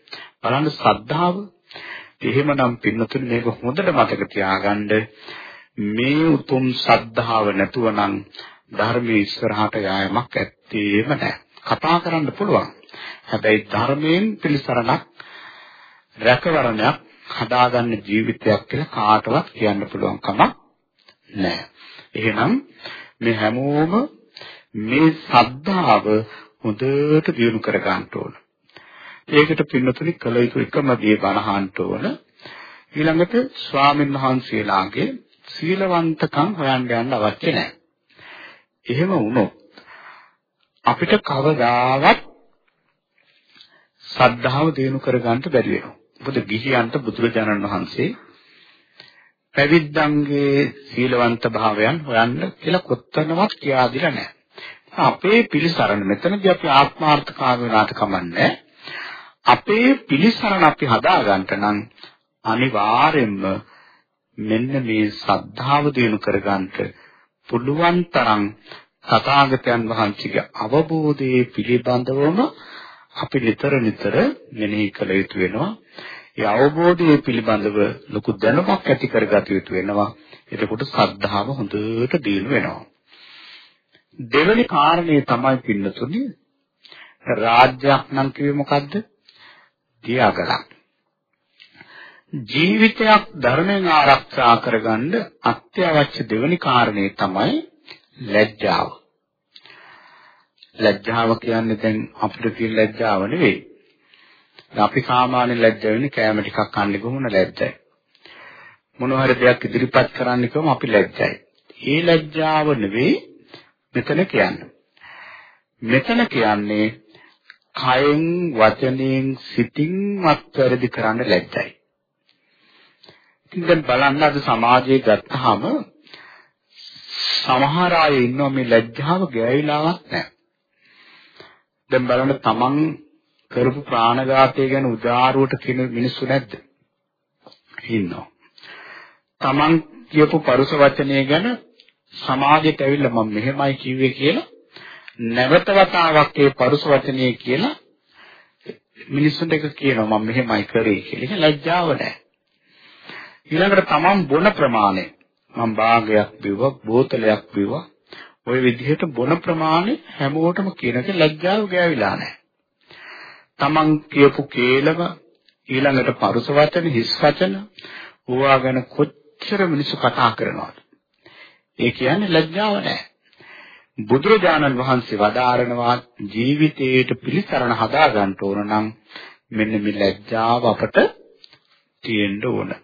බලන්න ශ්‍රද්ධාව. එහෙමනම් පින්නතුනේ මේක හොඳට මතක තියාගන්න මේ උතුම් ශ්‍රද්ධාව නැතුව නම් ධර්මයේ ඉස්සරහට යාමක් ඇත්තේම නැහැ. කතා කරන්න පුළුවන්. හැබැයි ධර්මයෙන් පිළිසරණක් රැකවරණයක් හදාගන්න ජීවිතයක් කියලා කාටවත් කියන්න පුළුවන් කමක් නැහැ. එහෙනම් මේ හැමෝම මේ සද්ධාව හොඳට දියුණු කර ගන්න ඕන. ඒකට පින්නතුනි කළ යුතු එකම දේ බණහන්න ඕන. ඊළඟට ස්වාමීන් වහන්සේලාගේ සීලවන්තකම් හොයන්න යන්න අවශ්‍ය නැහැ. එහෙම වුණොත් අපිට කවදාවත් සද්ධාව දිනු කරගන්න බැරි වෙනවා. මොකද ගිහියන්ට බුදුරජාණන් වහන්සේ පැවිද්දන්ගේ සීලවන්ත භාවයන් හොයන්න කියලා කොත්තනවත් කියා දිලා නැහැ. අපේ පිළිසරණ මෙතනදී අපි ආත්මාර්ථකාම වෙනාට කමන්නේ අපේ පිළිසරණ අපි හදාගන්න නම් අනිවාර්යෙන්ම මෙන්න මේ සද්ධාව දිනු කරගන්න පුළුවන් තරම් තථාගතයන් වහන්සේගේ අවබෝධයේ පිළිබඳවම අපි නිතර නිතර මෙනෙහි කළ යුතු වෙනවා. ඒ අවබෝධයේ පිළිබඳව ලොකු දැනුමක් ඇති කරගත යුතු වෙනවා. එතකොට ශ්‍රද්ධාව හොඳට දිනු වෙනවා. දෙවෙනි කාරණේ තමයි පින්නතුනේ රාජ්‍යයක් නම් කිව්වේ මොකද්ද? තියාගලක්. ජීවිතයක් ධර්මයෙන් ආරක්ෂා කරගන්න අත්‍යවශ්‍ය දෙවෙනි කාරණේ තමයි ලැජ්ජාව. ලැජ්ජාව කියන්නේ දැන් අපිට තියෙන ලැජ්ජාව නෙවෙයි. අපි සාමාන්‍ය ලැජ්ජ වෙන්නේ කෑම ටිකක් කන්නේ කොහොමද ලැජ්ජයි. මොන හරි දෙයක් ඉදිරිපත් කරන්න කිව්වම අපි ලැජ්ජයි. ඒ ලැජ්ජාව නෙවෙයි මෙතන කියන්නේ. මෙතන කියන්නේ කයෙන් වචනයෙන් සිතින් අත්වැරදි කරන්න ලැජ්ජයි. ඉතින් දැන් බලන්න අද සමාජයේ ගත්තාම සමහර අය ඉන්නවා මේ ලැජ්ජාව ගෑවිලාවක් නැහැ. දැන් බලන්න තමන් කරපු ප්‍රාණඝාතය ගැන උදාරුවට කියන මිනිස්සු නැද්ද? ඉන්නවා. තමන් කියපු පරුස වචනය ගැන සමාජයට ඇවිල්ලා මම මෙහෙමයි කිව්වේ කියලා නැවත වතාවක් ඒ පරුස වචනේ කියලා මිනිස්සුන්ට එක කියනවා මම මෙහෙමයි කරේ කියලා. ඒක ලැජ්ජාව නැහැ. ඊළඟට තමන් බොන ප්‍රමාණය මම භාගයක් බිව්වා බෝතලයක් බිව්වා ওই විදිහට බොන ප්‍රමාණය හැමෝටම කියනක ලැජ්ජාව ගෑවිලා නැහැ. තමන් කියපු කේලම ඊළඟට පරුස වචන හිස් වචන ඕවා ගැන කොච්චර මිනිස්සු කතා කරනවද? ඒ කියන්නේ ලැජ්ජාව නැහැ. බුදුරජාණන් වහන්සේ වදාරනවා ජීවිතයට පිළිසරණ හදා ගන්න ඕන නම් මෙන්න මේ ලැජ්ජාව අපට තියෙන්න ඕන.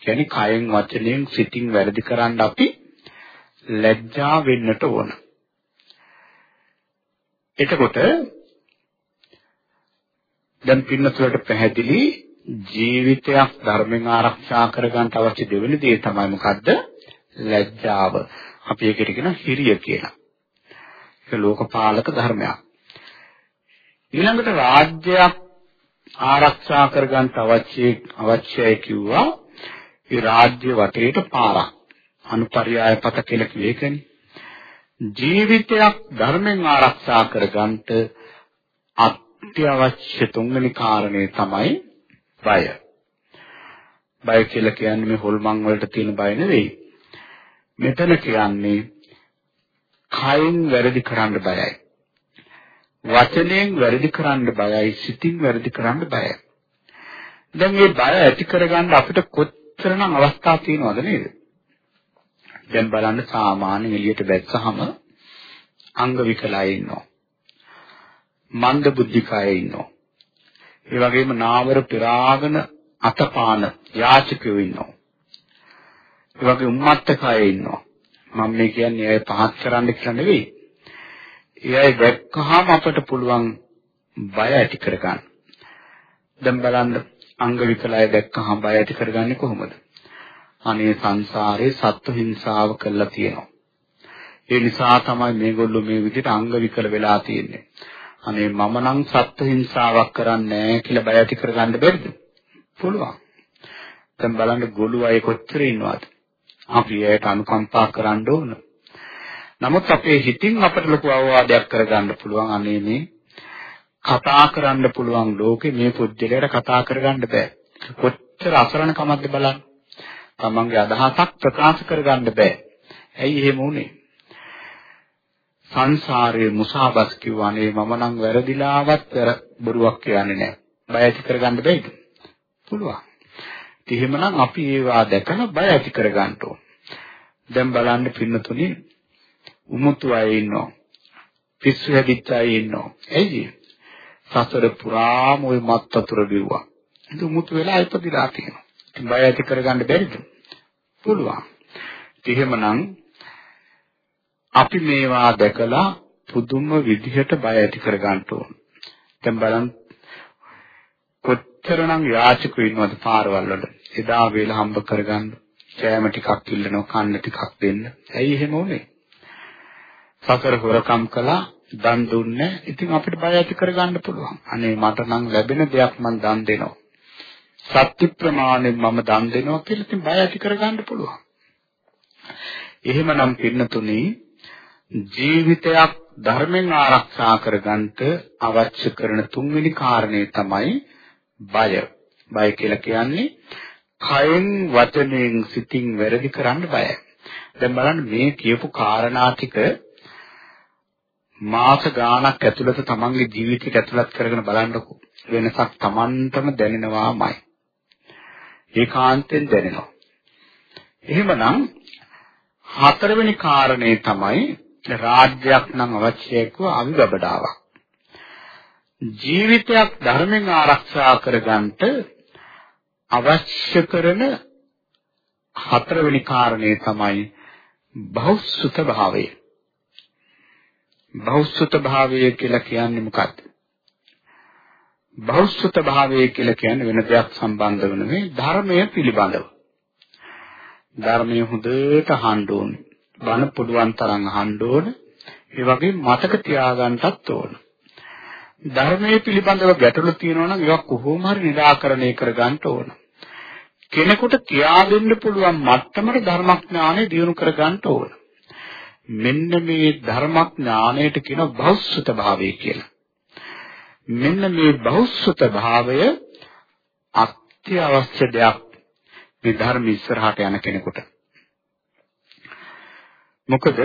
කියන්නේ කයෙන් වචනයෙන් සිතින් වැරදි කරන්න අපි ලැජ්ජා වෙන්නට ඕන. එතකොට දැන් පින්නතුලට පැහැදිලි ජීවිතයක් ධර්මෙන් ආරක්ෂා කරගන්න අවශ්‍ය දෙවෙනි දේ තමයි මොකද්ද? ලැජ්ජාව. අපි ඒකට කියන හිරිය කියලා. ඒක ලෝකපාලක ධර්මයක්. ඊළඟට රාජ්‍යයක් ආරක්ෂා කරගන්න අවශ්‍ය අවශ්‍යයි කිව්වා ඒ රාජ්‍ය වටේට පාරක් අනුපර්යාය පත කියලා කියේකනේ. ජීවිතයක් ධර්මෙන් ආරක්ෂා කරගන්නට අත්‍යවශ්‍ය තුන්වෙනි කාරණේ තමයි බය. බය කියලා කියන්නේ මේ හොල්මන් වලට තියෙන බය නෙවෙයි. මෙතන කියන්නේ කයින් වැරදි කරන්න බයයි. වචනයෙන් වැරදි කරන්න බයයි, සිතින් වැරදි කරන්න බයයි. දැන් මේ බය ඇති කරගන්න අපිට කොච්චරනම් අවස්ථා තියෙනවද නේද? දැන් බලන්න සාමාන්‍ය එළියට බැස්සහම අංග විකලයි ඉන්නවා. මන්ද බුද්ධිකය ඉන්නවා. ඒ වගේම නාවර පෙරාගෙන අතපාන යාචකයෝ ඉන්නවා. ඒ වගේ උම්මත්තකය ඉන්නවා. මම මේ කියන්නේ අය පහත් කරන්න කියලා නෙවෙයි. ඒ අය දැක්කහම අපට පුළුවන් බය ඇති කරගන්න. දැන් බලන්න අංග විකලය දැක්කහම බය ඇති කරගන්නේ කොහොමද? අනේ සංසාරේ සත්ව හිංසාව කළා තියෙනවා. ඒ නිසා තමයි මේගොල්ලෝ මේ විදිහට අංග විකල වෙලා තියෙන්නේ. අනේ මම නම් සත්ව හිංසාවක් කරන්නේ නැහැ කියලා බය ඇති කරගන්න බැරිද? පුළුවන්. දැන් බලන්න ගොළු අය කොච්චර ඉන්නවද? අපි ඒකට අනුකම්පා කරන්න ඕන. නමුත් අපේ හිතින් අපට ලොකු අවවාදයක් කරගන්න පුළුවන් අනේ මේ කතා කරන්න පුළුවන් ලෝකේ මේ පුද්ගලයාට කතා කරගන්න බෑ. කොච්චර අසරණකමක්ද බලන්න. තමන්ගේ අදහසක් ප්‍රකාශ කරගන්න බෑ. ඇයි එහෙම වුනේ? සංසාරයේ මුසාවස් කිව්වනේ මම නම් වැරදිලාවත් බොරුවක් කියන්නේ නැහැ. බය ඇති කරගන්න බැයිද? පුළුවන්. එහෙමනම් අපි ඒවා දැකලා බය ඇති කරගන්න ඕන. දැන් බලන්න පින්නතුනි උමුතු අය ඉන්නවා. පිස්සු හැදිච්ච අය ඉන්නවා. ඇයි? සසර පුරාම ওই මත් වතුර බිව්වා. ඒක උමුතු වෙලා ඉපදිලා තියෙනවා. ඉතින් බය ඇති කරගන්න බැරිද? පුළුවන්. එහෙමනම් අපි මේවා දැකලා පුදුම විදිහට බය ඇති කරගන්න ඕන. දැන් බලන්න කොච්චරනම් යාචකෝ ඉන්නවද පාරවල් වල. එදා වේල හම්බ කරගන්න කෑම ටිකක් ඉල්ලනවා කන්න ටිකක් දෙන්න. ඇයි එහෙම උනේ? සසර හොරකම් කළා දන් දුන්නේ. ඉතින් අපිට බය ඇති කරගන්න පුළුවන්. අනේ මට නම් ලැබෙන දෙයක් මම දන් දෙනවා. සත්‍ය ප්‍රමාණයෙන් මම දන් දෙනවා කියලා ඉතින් බය ඇති කරගන්න පුළුවන්. එහෙමනම් පින්නතුනි ජීවිතයක් ධර්මෙන් ආරක්ෂා කරගන්නට අවශ්‍ය කරන තුන්වෙනි කාරණේ තමයි බය. බය කියලා කියන්නේ කයෙන් වචනයෙන් සිතින් වැරදි කරන්න බයයි. දැන් බලන්න මේ කියපු කාරණා ටික මාස ගාණක් ඇතුළත තමන්ගේ ජීවිතයට ඇතුළත් කරගෙන බලන්නකො වෙනසක් තමන්ටම දැනෙනවාමයි. ඒකාන්තයෙන් දැනෙනවා. එහෙමනම් හතරවෙනි කාරණේ තමයි රාජ්‍යයක් නම් අවශ්‍යයි කිව්ව අවිගබඩාවක්. ජීවිතයක් ධර්මෙන් ආරක්ෂා කරගන්නට අවශ්‍ය කරන හතරවෙනි කාරණේ තමයි බෞද්ධ භාවය. බෞද්ධ භාවය කියලා කියන්නේ මොකක්ද? බෞද්ධ භාවය කියලා කියන්නේ වෙන දෙයක් සම්බන්ධ වෙන මේ ධර්මය පිළිබඳව. ධර්මය හොඳට අහන්න ඕනේ. බණ පුළුවන් තරම් අහන්න ඕනේ. ඒ වගේ මතක තියාගන්නත් ඕනේ. ධර්මයේ පිළිබඳව ගැටලු තියෙනවා නම් ඒවා කොහොම හරි निराකරණය කරගන්න ඕන. කෙනෙකුට කියා දෙන්න පුළුවන් මට්ටමට ධර්මඥානය දියුණු කරගන්න ඕන. මෙන්න මේ ධර්මඥානයට කියන බෞද්ධ භාවය කියලා. මෙන්න මේ බෞද්ධ භාවය අත්‍යවශ්‍ය දෙයක් මේ ධර්ම ඉස්සරහට යන කෙනෙකුට. මොකද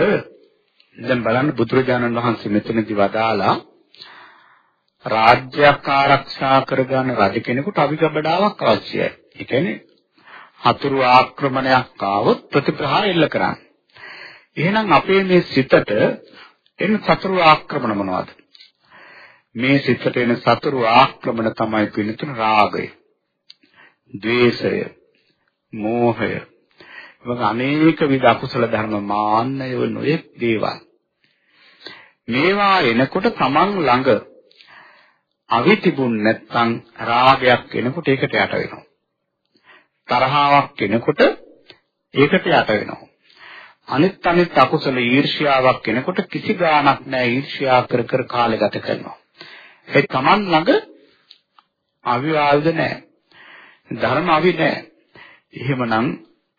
දැන් බලන්න බුදුරජාණන් වහන්සේ මෙතනදි වදාලා රාජ්‍යයක් ආරක්ෂා කරගන්න රජ කෙනෙකුට අවිගබඩාවක් අවශ්‍යයි. ඒ කියන්නේ හතුරු ආක්‍රමණයක් ආවොත් ප්‍රතිප්‍රහාර එල්ල කරන්න. එහෙනම් අපේ මේ සිතට එන සතුරු ආක්‍රමණ මොනවද? මේ සිතට එන සතුරු ආක්‍රමණ තමයි පිළිතුරු රාගය, ද්වේෂය, මෝහය. වගේ අනේක විද අකුසල ධර්ම මාන්නය නොයෙක් දේවල්. මේවා එනකොට තමන් ළඟ අවි තිබුණ නැත්නම් රාගයක් එනකොට ඒකට යට වෙනවා. තරහාවක් එනකොට ඒකට යට වෙනවා. අනිත් අනිත් අකුසල ඊර්ෂ්‍යාවක් එනකොට කිසි ගාණක් නැහැ ඊර්ෂ්‍යා කර කර කාලය ගත කරනවා. ඒ Taman ළඟ අවිවාද නැහැ. ධර්ම අවි නැහැ. එහෙමනම්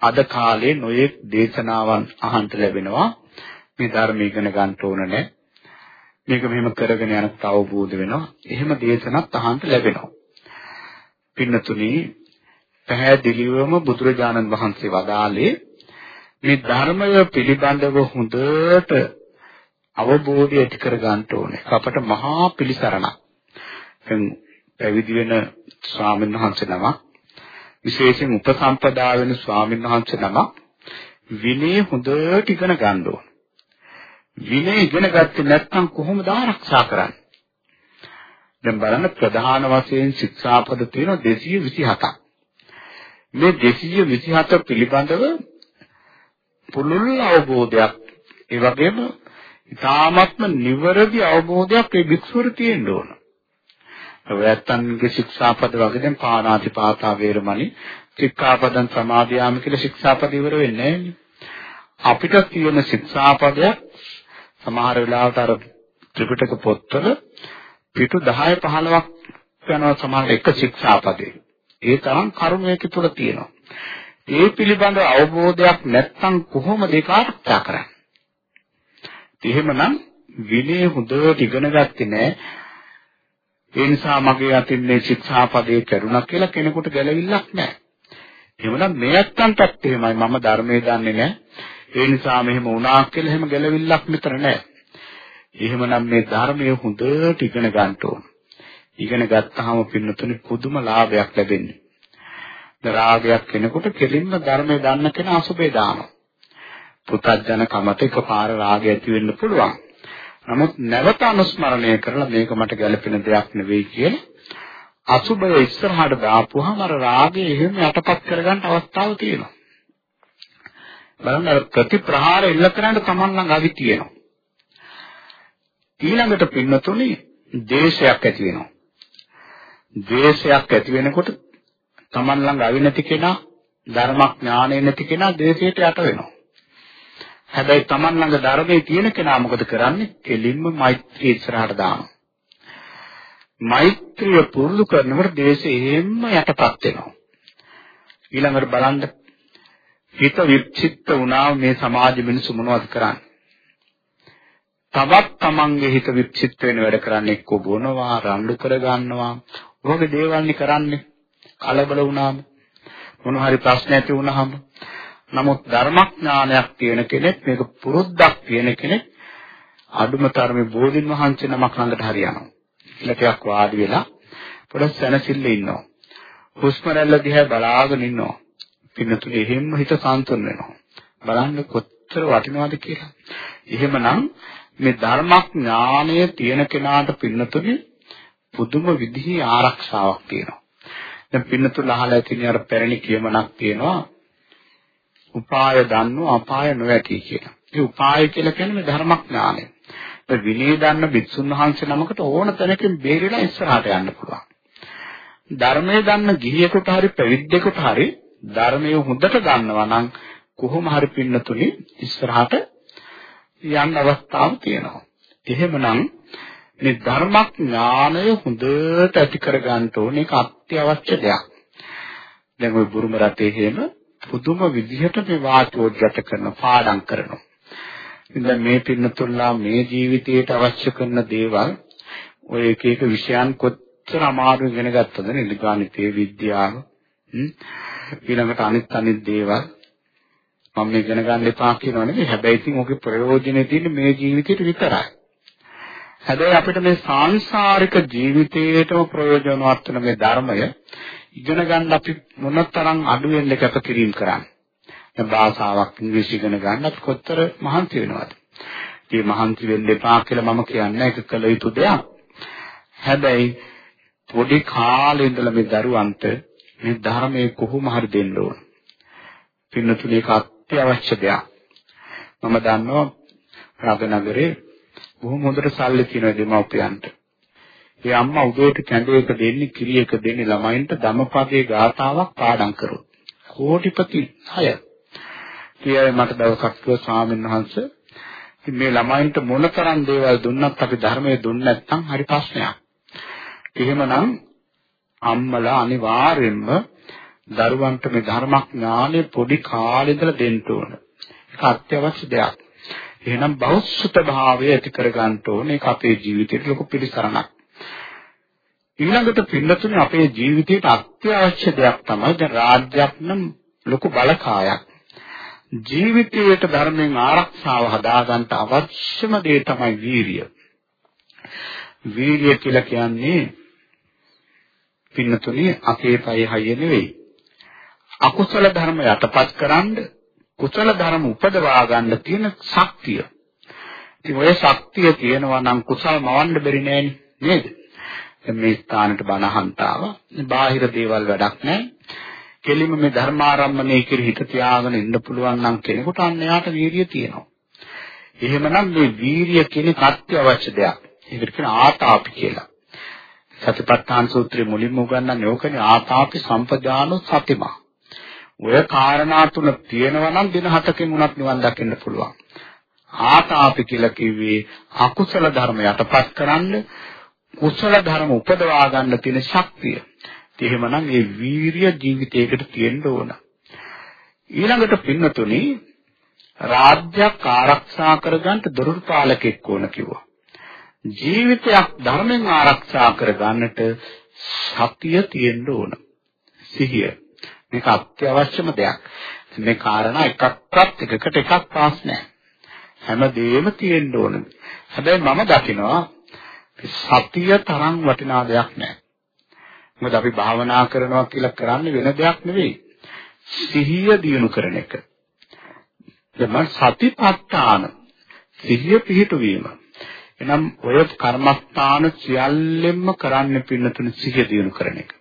අද කාලේ නොයෙක් දේශනාවන් අහන්න ලැබෙනවා. මේ ධර්ම ඉගෙන ගන්න ඕන නැහැ. මේක මෙහෙම කරගෙන යනකොට අවබෝධ වෙනවා. එහෙම දේශනත් අහන්න ලැබෙනවා. පින්නතුනි පැහැදිලිවම බුදුරජාණන් වහන්සේ වදාළේ මේ ධර්මය පිළිබඳව හොඳට අවබෝධය ඇති කර ගන්න ඕනේ. අපට මහා පිළිසරණක්. දැන් පැවිදි වෙන ස්වාමීන් වහන්සේ නමක් විශේෂයෙන් උපසම්පදා වෙන ස්වාමීන් වහන්සේ නමක් විනය හොඳට ඉගෙන ගන්න ඕනේ. විනය ඉගෙන ගත්තේ නැත්නම් කොහොමද ආරක්ෂා කරන්නේ? දැන් බලන්න ප්‍රධාන වශයෙන් ශික්ෂාපද තියෙනවා 227ක්. මේ 227 පිළිබඳව පුළුල් අවබෝධයක් ඒ වගේම ඊ타ත්ම නිවැරදි අවබෝධයක් ඒ භික්ෂුවට තියෙන්න ඕන. ඔයත්තන්ගේ ශික්ෂාපද වගේ දැන් පාණාතිපාතා වේරමණී ශික්ෂාපදං සමාදියාම කියලා ශික්ෂාපද ඉවර වෙන්නේ නැහැ. අපිට තියෙන ශික්ෂාපදයක් සමහර වෙලාවට අර ත්‍රිපිටක පොත්වල පිටු 10 15ක් යනවා සමහර එක ශික්ෂාපදේ. ඒ තරම් කරුණයක තුල තියෙනවා. ඒ පිළිබඳ අවබෝධයක් නැත්නම් කොහොමද ඒක ආරක්ෂා කරන්නේ? එහෙමනම් විනය හොඳට ඉගෙන ගත්තේ නැහැ. ඒ නිසා මගේ අතින් මේ ශික්ෂාපදේ කරුණා කියලා කෙනෙකුට ගැළවිල්ලක් නැහැ. එහෙමනම් මේ ඇත්තන්ටත් එහෙමයි මම ධර්මයේ දන්නේ නැහැ. ඒ නිසා මෙහෙම වුණා කියලා එහෙම ගැළවිල්ලක් මෙතන නැහැ. එහෙමනම් මේ ධර්මය හොඳට ඉගෙන ගන්න ඕන. ඉගෙන ගත්තාම පින්නතුනේ පුදුම ලාභයක් ලැබෙන්නේ. රාගයක් කෙනෙකුට කෙලින්ම ධර්මය දන්න කෙනා අසුබේ දානවා. පුතත්ජන කමට එකපාර රාගය ඇති වෙන්න පුළුවන්. නමුත් නැවත අනුස්මරණය කරලා මේක මට ගැළපෙන දෙයක් නෙවෙයි කියලා අසුබය ඉස්සරහට දාපුවාම අර රාගය එහෙම යටපත් කරගන්න අවස්ථාව තියෙනවා. බලන්න අර ප්‍රතිප්‍රහාර ඉල්ල කරන්න Taman ළඟ අවි තියෙනවා. ඊළඟට පින්නතුනේ දේශයක් ඇති වෙනවා. දේශයක් ඇති වෙනකොට Taman ළඟ අවි නැති කෙනා ධර්මඥානෙ නැති කෙනා දේශයට යට වෙනවා. හැබැයි Taman ළඟ ධර්මයේ තියෙන කෙනා මොකද කරන්නේ? කෙලින්ම මෛත්‍රී ඉස්සරහට දානවා. මෛත්‍රිය පුරුදු කරනකොට දේශය එහෙම්ම යටපත් වෙනවා. ඊළඟට බලන්න හිත විචිත්ත වුණා මේ සමාජ මිනිස්සු මොනවද කරන්නේ? තවත් තමන්ගේ හිත විචිත්ත වෙන වැඩ කරන්නේ එක්ක බොනවා, රණ්ඩු කර ගන්නවා. ඔයගේ දේවල්නි කරන්නේ. කලබල වුණාම මොන හරි ප්‍රශ්න ඇති වුණාම නමුත් ධර්මඥානයක් තියෙන කෙනෙක් මේක පුරුද්දක් තියෙන කෙනෙක් අඩුම තරමේ බෝධින් වහන්සේ නමක් ළඟට හරියනවා. ඉලක්කයක් වාඩි වෙලා පොඩක් සැනසෙල්ල ඉන්නවා. හුස්ම රැල්ල දිහා බලාගෙන ඉන්නවා. පින්නතුනේ එහෙම්ම හිත සාන්තුන වෙනවා. බලන්න කොච්චර වටිනවද කියලා. එහෙමනම් මේ ධර්මඥානය තියෙන කෙනාට පින්නතුනේ පුදුම විදිහේ ආරක්ෂාවක් තියෙනවා. දැන් පින්නතුල අහලා තියෙන අර පැරණි කියමනක් තියෙනවා. උපාය දන්නෝ අපාය නොවැටි කියලා. ඒ උපාය කියලා කියන්නේ මේ ධර්මඥානය. ඒ විනය දන්න භික්ෂුන් වහන්සේ නමකට ඕන තැනකින් බේරිලා ඉස්සරහට යන්න පුළුවන්. ධර්මයේ දන්න ගිහියෙකුට හරි පැවිද්දෙකුට හරි ධර්මයේ හොඳට දන්නවා නම් කොහොම හරි පින්නතුනි ඉස්සරහට යන්න අවස්ථාවක් තියෙනවා. එහෙමනම් මේ ධර්මඥානය හොඳට ඇති කර ගන්න ඕනේ ඒක අත්‍යවශ්‍ය දෙයක්. දැන් ওই බුරුම රටේ එහෙම පුදුම විදිහට මේ වාචෝද්ගත කරන පාඩම් කරනවා. ඉතින් මේ පින්නතුල්ලා මේ ජීවිතයට අවශ්‍ය කරන දේවල් ඔය එක එක විෂයන් කොච්චර අමාරු ඉගෙන ගත්තද නේද? ගණිතය, විද්‍යාව, ඊළඟට අනිත් අනිත් දේවල් මම මේ ඉගෙන ගන්න එපා කියනවා නෙවෙයි. හැබැයි ඉතින් ඔගේ ප්‍රයෝජනෙ තියෙන්නේ මේ ජීවිතේට විතරයි. හැබැයි අපිට මේ සාංශාරික ජීවිතේටම ප්‍රයෝජනවත් වෙන මේ ධර්මය ඉගෙන ගන්න අපි මොනතරම් අඩුවෙන්ද කැපකිරීම කරන්නේ. දැන් භාෂාවක් ඉංග්‍රීසි ඉගෙන ගන්න අපි කොච්චර මහන්සි වෙනවද? මේ මහන්සි වෙන්න එපා කියලා මම කියන්නේ ඒක කළ යුතු දෙයක්. හැබැයි පොඩි කාලේ ඉඳලා මේ දරුවන්ට මේ ධර්මයේ කොහොම හරි දෙන්න ඕන. පින්නතුලේ ඒක අත්‍යවශ්‍ය දෙයක්. මම දන්නවා රාගනගරේ බොහොම හොඳට සල්ලි තියෙන දෙමව්පියන්ට. ඒ අම්මා උදේට කැඳේක දෙන්නේ කිරි එක දෙන්නේ ළමයින්ට ධම්මපදයේ ගාථාවක් පාඩම් කරොත්. කෝටිපති 6. කියයි මට දවසක් කිව්වා ස්වාමීන් වහන්සේ මේ ළමයින්ට මොනතරම් දේවල් දුන්නත් අපි ධර්මයේ දුන්නේ නැත්නම් හරි ප්‍රශ්නයක්. එහෙමනම් අම්මලා අනිවාර්යෙන්ම දරුවන්ට මේ ධර්මඥානෙ පොඩි කාලේ ඉඳලා දෙන්න ඕන. ඒක අත්‍යවශ්‍ය දෙයක්. එහෙනම් බෞද්ධ භාවය ඇති කර ගන්න ඕනේ. ඒක අපේ ජීවිතේට ලොකු පිළිසරණක්. ඊළඟට පින්නතුනේ අපේ ජීවිතේට අත්‍යවශ්‍ය දෙයක් තමයි දැන් රාජ්‍යයක් නම් ලොකු බලකායක්. ජීවිතයට ධර්මයෙන් ආරක්ෂාව හදාගන්න අවශ්‍යම දේ තමයි වීරිය. වීරිය කියලා කියන්නේ පින්නතුනේ අපේ පය හයිය නෙවෙයි. අකුසල ධර්ම යටපත් කරන්න කුසල ධර්ම උපදවා ගන්න තියෙන ශක්තිය. ඉතින් ඔය ශක්තිය තියෙනවා නම් කුසල් මවන්න බැරි නෑනේ නේද? මේ ස්ථානට බණහන්තාව බාහිර දේවල් වැඩක් නෑ. කෙලින්ම මේ ධර්මාරම්මණය කිරි හිත තියාගෙන ඉන්න පුළුවන් නම් කෙනෙකුට අන්න යාට වීරිය තියෙනවා. එහෙමනම් මේ වීරිය කියන්නේ අත්‍යවශ්‍ය දෙයක්. ඒකට කියන ආතාපි කියලා. සතිපට්ඨාන සූත්‍රයේ මුලින්ම උගන්වන්නේ ඕකනේ ආතාපි සම්පදානෝ සතිමා. ඔය කාරණා තුන තියෙනවා නම් දින හතකින් උනත් නිවන් දකින්න පුළුවන්. ආතාපි කියලා කිව්වේ අකුසල ධර්ම යටපත් කරන්න කුසල ධර්ම උපදවා ගන්න තියෙන ශක්තිය. එහෙමනම් මේ වීරිය ජීවිතයකට තියෙන්න ඕන. ඊළඟට පින්නතුනි රාජ්‍යයක් ආරක්ෂා කරගන්න දොරටුපාලකෙක් ඕන කිව්වා. ජීවිතයක් ධර්මෙන් ආරක්ෂා කරගන්නට සතිය තියෙන්න ඕන. සිහිය. මේක අත්‍යවශ්‍යම දෙයක්. මේ කාරණා එකක්වත් එකකට එකක් පාස් නැහැ. හැමදේම තියෙන්න ඕන. හැබැයි මම දකිනවා සතිය තරම් වටිනා දෙයක් නැහැ. මොකද අපි භාවනා කරනවා කියලා කරන්නේ වෙන දෙයක් නෙවෙයි. සිහිය දියුණු කරන එක. එම සතිපට්ඨාන සිහිය පිහිටුවීම. එනම් ඔය කර්මස්ථාන සියල්ලෙන්ම කරන්න පින්නතුන සිහිය දියුණු කරන එක.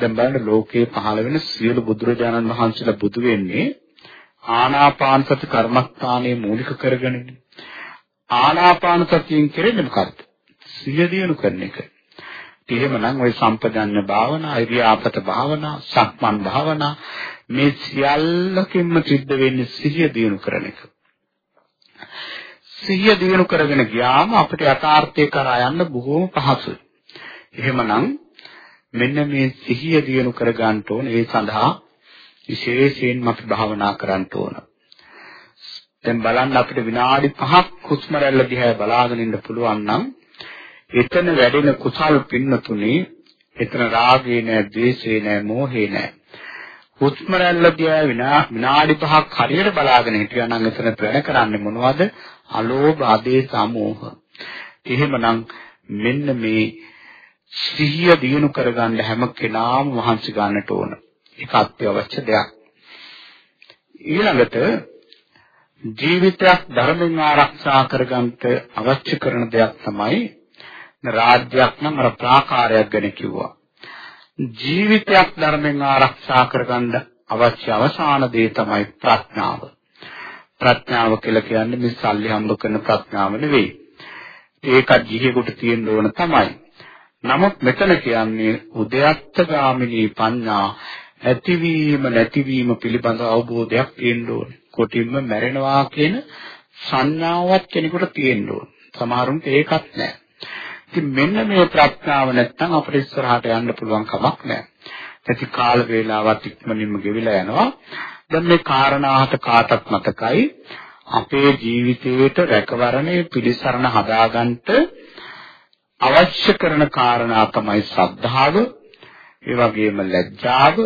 දැන් බලන්න ලෝකේ පහළ වෙන සියලු බුදුරජාණන් වහන්සේලා බුදු වෙන්නේ ආනාපාන සති කර්මස්ථානයේ මූලික කරගෙනනේ. ආනාපාන සතියෙන් කරන්නේ මොකක්ද? සිහිය දියුණු කරන එක. එහෙමනම් ওই සම්පජඤ්ඤ භාවනා, ඉරියාපත භාවනා, සක්මන් භාවනා මේ සියල්ලකින්ම සිද්ධ වෙන්නේ සිහිය දියුණු කරන එක. සිහිය දියුණු කරගෙන ගියාම අපිට යථාර්ථය කරා යන්න බොහෝම පහසුයි. එහෙමනම් මෙන්න මේ සිහිය දියුණු කර ගන්න ඕන ඒ සඳහා විශේෂයෙන්ම අපි භාවනා කරන්න ඕන. දැන් බලන්න අපිට විනාඩි 5ක් හුස්ම රැල්ල දිහා බලාගෙන ඉන්න පුළුවන් නම් එතන වැඩෙන කුසල් පින්නතුනේ එතන රාගේ නෑ, ද්වේෂේ නෑ, මෝහේ නෑ. හුස්ම රැල්ල දිහා විනාඩි 5ක් හරියට බලාගෙන හිටියා නම් එතන ප්‍රණ කරන්නේ මොනවද? අලෝභ, ආදේශ, අමෝහ. එහෙමනම් මෙන්න මේ සිහිය දිනු කරගන්න හැම කෙනාම මහන්සි ගන්නට ඕන. ඒක අත්‍යවශ්‍ය දෙයක්. ඊළඟට ජීවිතයක් ධර්මයෙන් ආරක්ෂා කරගන්නට අවශ්‍ය කරන දෙයක් තමයි රාජ්‍යයක් නම් අර ප්‍රාකාරයක් ගැන කිව්වා. ජීවිතයක් ධර්මයෙන් ආරක්ෂා කරගන්න අවශ්‍ය අවසාන දේ තමයි ප්‍රඥාව. ප්‍රඥාව කියලා කියන්නේ මේ සල්ලි හම්බ කරන ප්‍රඥාව නෙවෙයි. ඒකත් ජීවිතේකට තියෙන්න ඕන තමයි. නමුත් මෙතන කියන්නේ උද්‍යත්ත ගාමිනී පඤ්ඤා ඇතිවීම නැතිවීම පිළිබඳ අවබෝධයක් තියෙන්න ඕනේ. කොටින්ම මැරෙනවා කියන සංඥාවක් කෙනෙකුට තියෙන්න ඕනේ. සමහරුන්ට ඒකත් නැහැ. ඉතින් මෙන්න මේ ප්‍රඥාව නැත්නම් අපිට ඉස්සරහට යන්න පුළුවන් කමක් නැහැ. ඇති කාල වේලාවත් ඉක්මනින්ම ගෙවිලා යනවා. දැන් මේ කාරණාහත කාටත් මතකයි අපේ ජීවිතේට රැකවරණේ පිළිසරණ හදාගන්න අවශ්‍ය කරන කාරණා තමයි ශ්‍රද්ධාව, ඒ වගේම ලැජ්ජාව,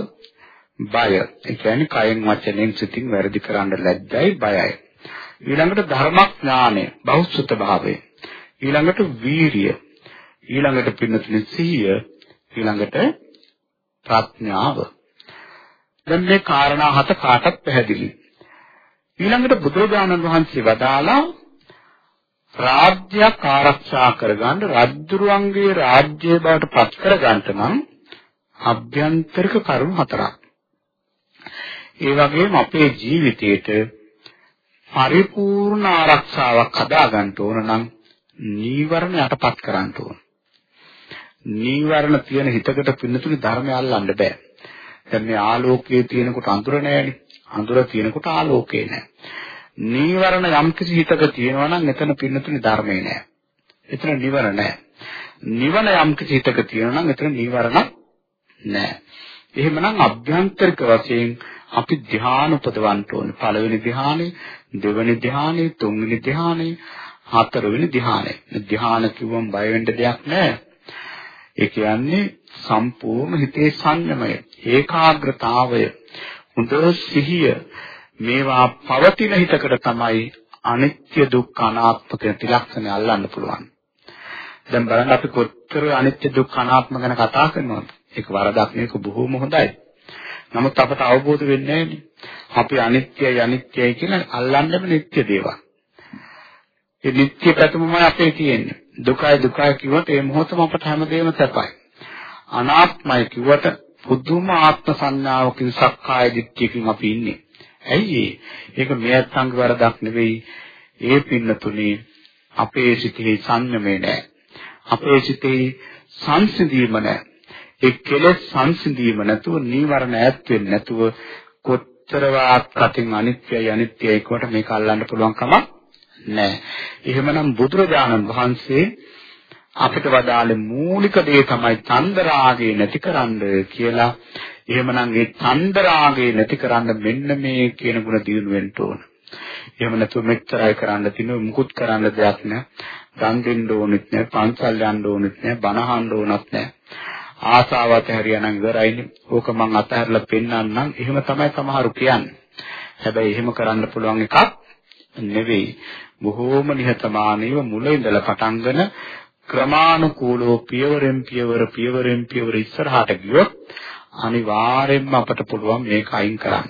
බය. ඒ කියන්නේ කයෙන් වචනෙන් සිතින් වැරදි කරන්න ලැජ්ජයි, බයයි. ඊළඟට ධර්මඥානය, බෞද්ධ භාවය. ඊළඟට වීරිය. ඊළඟට පින්නතුනි සිහිය. ඊළඟට ප්‍රඥාව. දැන් මේ කාරණා හත කාටත් පැහැදිලි. ඊළඟට බුදුරජාණන් වහන්සේ වදාලා රාජ්‍යයක් ආරක්ෂා කරගන්න රජුරුවන්ගේ රාජ්‍යය බවට පත් කරගන්න නම් අභ්‍යන්තරික කරුණු හතරක්. ඒ වගේම අපේ ජීවිතේට පරිපූර්ණ ආරක්ෂාවක් හදාගන්න ඕන නම් නීවරණ යටපත් කරන්න ඕන. නීවරණ තියෙන හිතකට පින්නතුනි ධර්මය අල්ලන්න බෑ. දැන් මේ ආලෝකයේ තියෙනකොට අඳුර නැහැනේ. අඳුර තියෙනකොට ආලෝකේ නැහැ. නීවරණ යම් කිසි හිතක තියෙනවා නම් එතන පින්නතුනි ධර්මේ නැහැ. එතන නිවන නැහැ. නිවන යම් කිසි හිතක තියෙනවා නම් එතන නීවරණ නැහැ. එහෙමනම් අභ්‍යන්තරික වශයෙන් අපි ධ්‍යාන උපදවන්න ඕනේ. පළවෙනි ධ්‍යානෙ, දෙවෙනි ධ්‍යානෙ, තුන්වෙනි ධ්‍යානෙ, හතරවෙනි ධ්‍යානෙ. ධ්‍යාන කිව්වම බය වෙන්න දෙයක් නැහැ. ඒ කියන්නේ සම්පූර්ණ හිතේ සංයමය, ඒකාග්‍රතාවය, හොඳ සිහිය මේවා පවතින හිතකට තමයි අනිත්‍ය දුක්ඛ අනාත්ම කියන ත්‍රිලක්ෂණය අල්ලන්න පුළුවන්. දැන් බලන්න අපි කොච්චර අනිත්‍ය දුක්ඛ අනාත්ම ගැන කතා කරනවද? ඒක වරදක් නෙක බොහොම හොඳයි. නමුත් අපට අවබෝධ වෙන්නේ අපි අනිත්‍යයි අනිත්‍යයි කියලා අල්ලන්නම නිත්‍ය දේවල්. ඒ නිත්‍ය පැතුමමයි අපේ තියෙන්නේ. දුකයි දුකයි කිව්වොත් ඒ මොහොතම අපට හැමදේම සැපයි. අනාත්මයි කිව්වට පුදුම ආත්ම සංඥාවකින් සක්කාය දිට්ඨියකින් අපි ඉන්නේ. ඇයි ඒක මෙයත් සංග වරදක් නෙවෙයි. ඒ පින්නතුනේ අපේ සිතේ සංයමේ නැහැ. අපේ සිතේ සංසිඳීම නැහැ. ඒ කෙලෙස් සංසිඳීම නැතුව නීවරණ ඈත් වෙන්නේ නැතුව කොතරවත් කටින් අනිත්‍යයි අනිත්‍යයි කොට මේක අල්ලන්න පුළුවන් කමක් නැහැ. එහෙමනම් බුදුරජාණන් වහන්සේ අපිට වදාළේ මූලික දේ තමයි චන්දරාගය නැතිකරන්න කියලා. එහෙමනම් ඒ චන්දරාගය නැතිකරන්න මෙන්න මේ කියන ගුණ දිනු වෙන්න ඕන. එහෙම නැතුව මෙච්චරයි කරන්න තියෙන මුකුත් කරන්න දෙයක් නැහැ. දන් දෙන්න ඕනෙත් නැහැ, පන්සල් යන්න ඕනෙත් නැහැ, බණ අහන්න ඕනත් නැහැ. ආසාවත් හැරියානම් ඉවරයිනේ. ඕක මං අතහැරලා පෙන්නන්නම්. එහෙම තමයි සමහරු කියන්නේ. හැබැයි එහෙම කරන්න පුළුවන් එකක් නෙවෙයි බොහෝම නිහතමානීව මුල ඉඳලා පටන්ගෙන ක්‍රමානුකූලව පියවරෙන් පියවර පියවරෙන් පියවර ඉස්සරහට ගියොත් අනිවාර්යෙන්ම අපට පුළුවන් මේක අයින් කරන්න.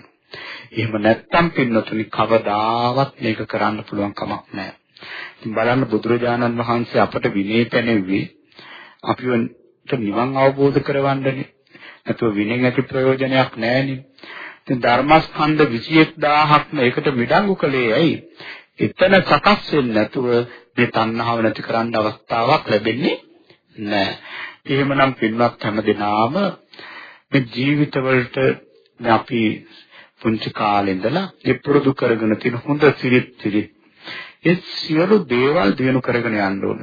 එහෙම නැත්තම් පින්නතුනි කවදාවත් මේක කරන්න පුළුවන් කමක් නැහැ. ඉතින් බලන්න බුදුරජාණන් වහන්සේ අපට විනය පැනෙව්වේ අපිට නිවන් අවබෝධ කරවන්නනේ. නැතුව විනෙන් ඇති ප්‍රයෝජනයක් නැහැනේ. ඉතින් ධර්මස්කන්ධ 21000ක්ම ඒකට මිඩංගු කළේ ඇයි? එතන සකස් වෙන්නේ නැතුව මේ තණ්හාව නැති කරන්න අවස්ථාවක් ලැබෙන්නේ නැහැ. එහෙමනම් පින්වත් හැමදෙනාම මේ ජීවිතවලට අපි පුංචි කාලේ ඉඳලා ඒ පුරුදු කරගෙන තියෙන හොඳ සිරිත් සිරිත් ඒ සියලු දේවල් දිනු කරගෙන යන්න ඕන.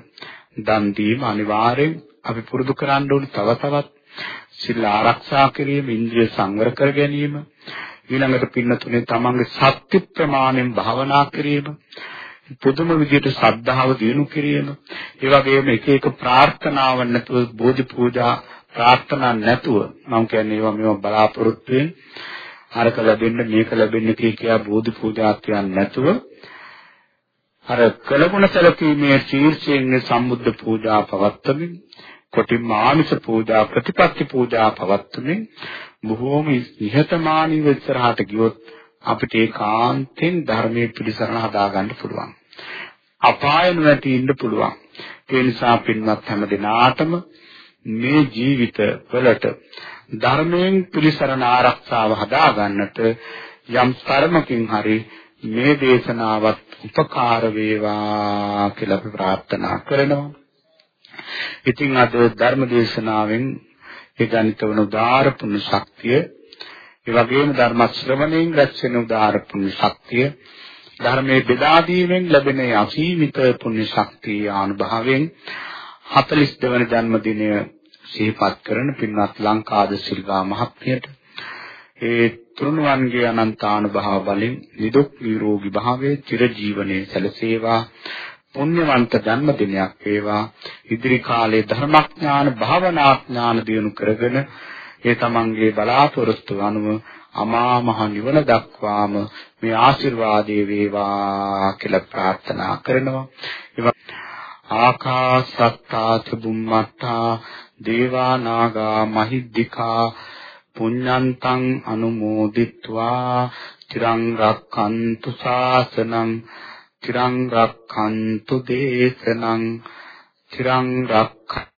දන් දීම අනිවාර්යෙන් අපි පුරුදු කරන්න ඕන තව තවත් සිල් ආරක්ෂා කිරීම, ඉන්ද්‍රිය සංවර කර ගැනීම, ඊළඟට පින්නතුනේ තමන්ගේ සත්‍ය ප්‍රමාණයෙන් භාවනා කිරීම, පුදුම විදියට ශ්‍රද්ධාව දිනු කිරීම, ඒ වගේම එක එක ප්‍රාර්ථනාවන් නැතුව බෝධි පූජා ප්‍රාර්ථනා නැතුව මම කියන්නේ ඒවා මේවා බලාපොරොත්තු වෙන අරක ලැබෙන්න මේක ලැබෙන්න කියා බෝධි පූජා කියන්නේ නැතුව අර කළගුණ සැලකීමේ ශීර්ෂයෙන් සම්බුද්ධ පූජා පවත්වමින් කොටින්ම ආමිෂ පූජා ප්‍රතිපත්ති පූජා පවත්වමින් බොහෝම නිහතමානීව ඉස්සරහට ගියොත් අපිට ඒකාන්තෙන් ධර්මයේ පිළිසරණ හදාගන්න පුළුවන්. අපායන නැති ඉන්න පුළුවන්. ඒ නිසා පින්වත් හැම දිනාටම මේ ජීවිත වලට ධර්මයෙන් පිළිසරණ ආරක්ෂාව හදාගන්නට යම් තරමකින් හරි මේ දේශනාවත් උපකාර වේවා කියලා අපි ප්‍රාර්ථනා කරනවා. ඉතින් අද ධර්ම දේශනාවෙන් ඒ ජනිත වන උදාාර පුණ්‍ය ශක්තිය, ඒ වගේම ධර්ම ශ්‍රවණයෙන් රැස් වෙන උදාාර පුණ්‍ය ශක්තිය, ධර්මයේ බෙදා දීමෙන් ලැබෙන අසීමිත පුණ්‍ය ශක්තිය ආනුභාවයෙන් 42 වන ජන්මදිනය සිහිපත් කරන පින්වත් ලංකාද සිල්වා මහත්මියට ඒ තුනුවන්ගේ අනන්තානුභාව බලෙන් නිදුක් නිරෝගී භාවයේ චිරජීවනයේ සැලසේවා. පුණ්‍යවන්ත ජන්මදිනයක් වේවා. ඉදිරි කාලේ ධර්මඥාන භාවනාඥාන දියුණු කරගෙන ඒ තමන්ගේ බලාපොරොත්තු අනුව අමා මහ නිවන දක්වාම මේ ආශිර්වාදයේ වේවා කියලා ප්‍රාර්ථනා කරනවා. ආකාසත්තා චුම්මත්තා දේවා නාග මහිද්దికා පුඤ්ඤන්තං අනුමෝදිත්වා තිරං රක්ඛන්තු ශාසනං තිරං රක්ඛන්තු දේශනං තිරං රක්ඛ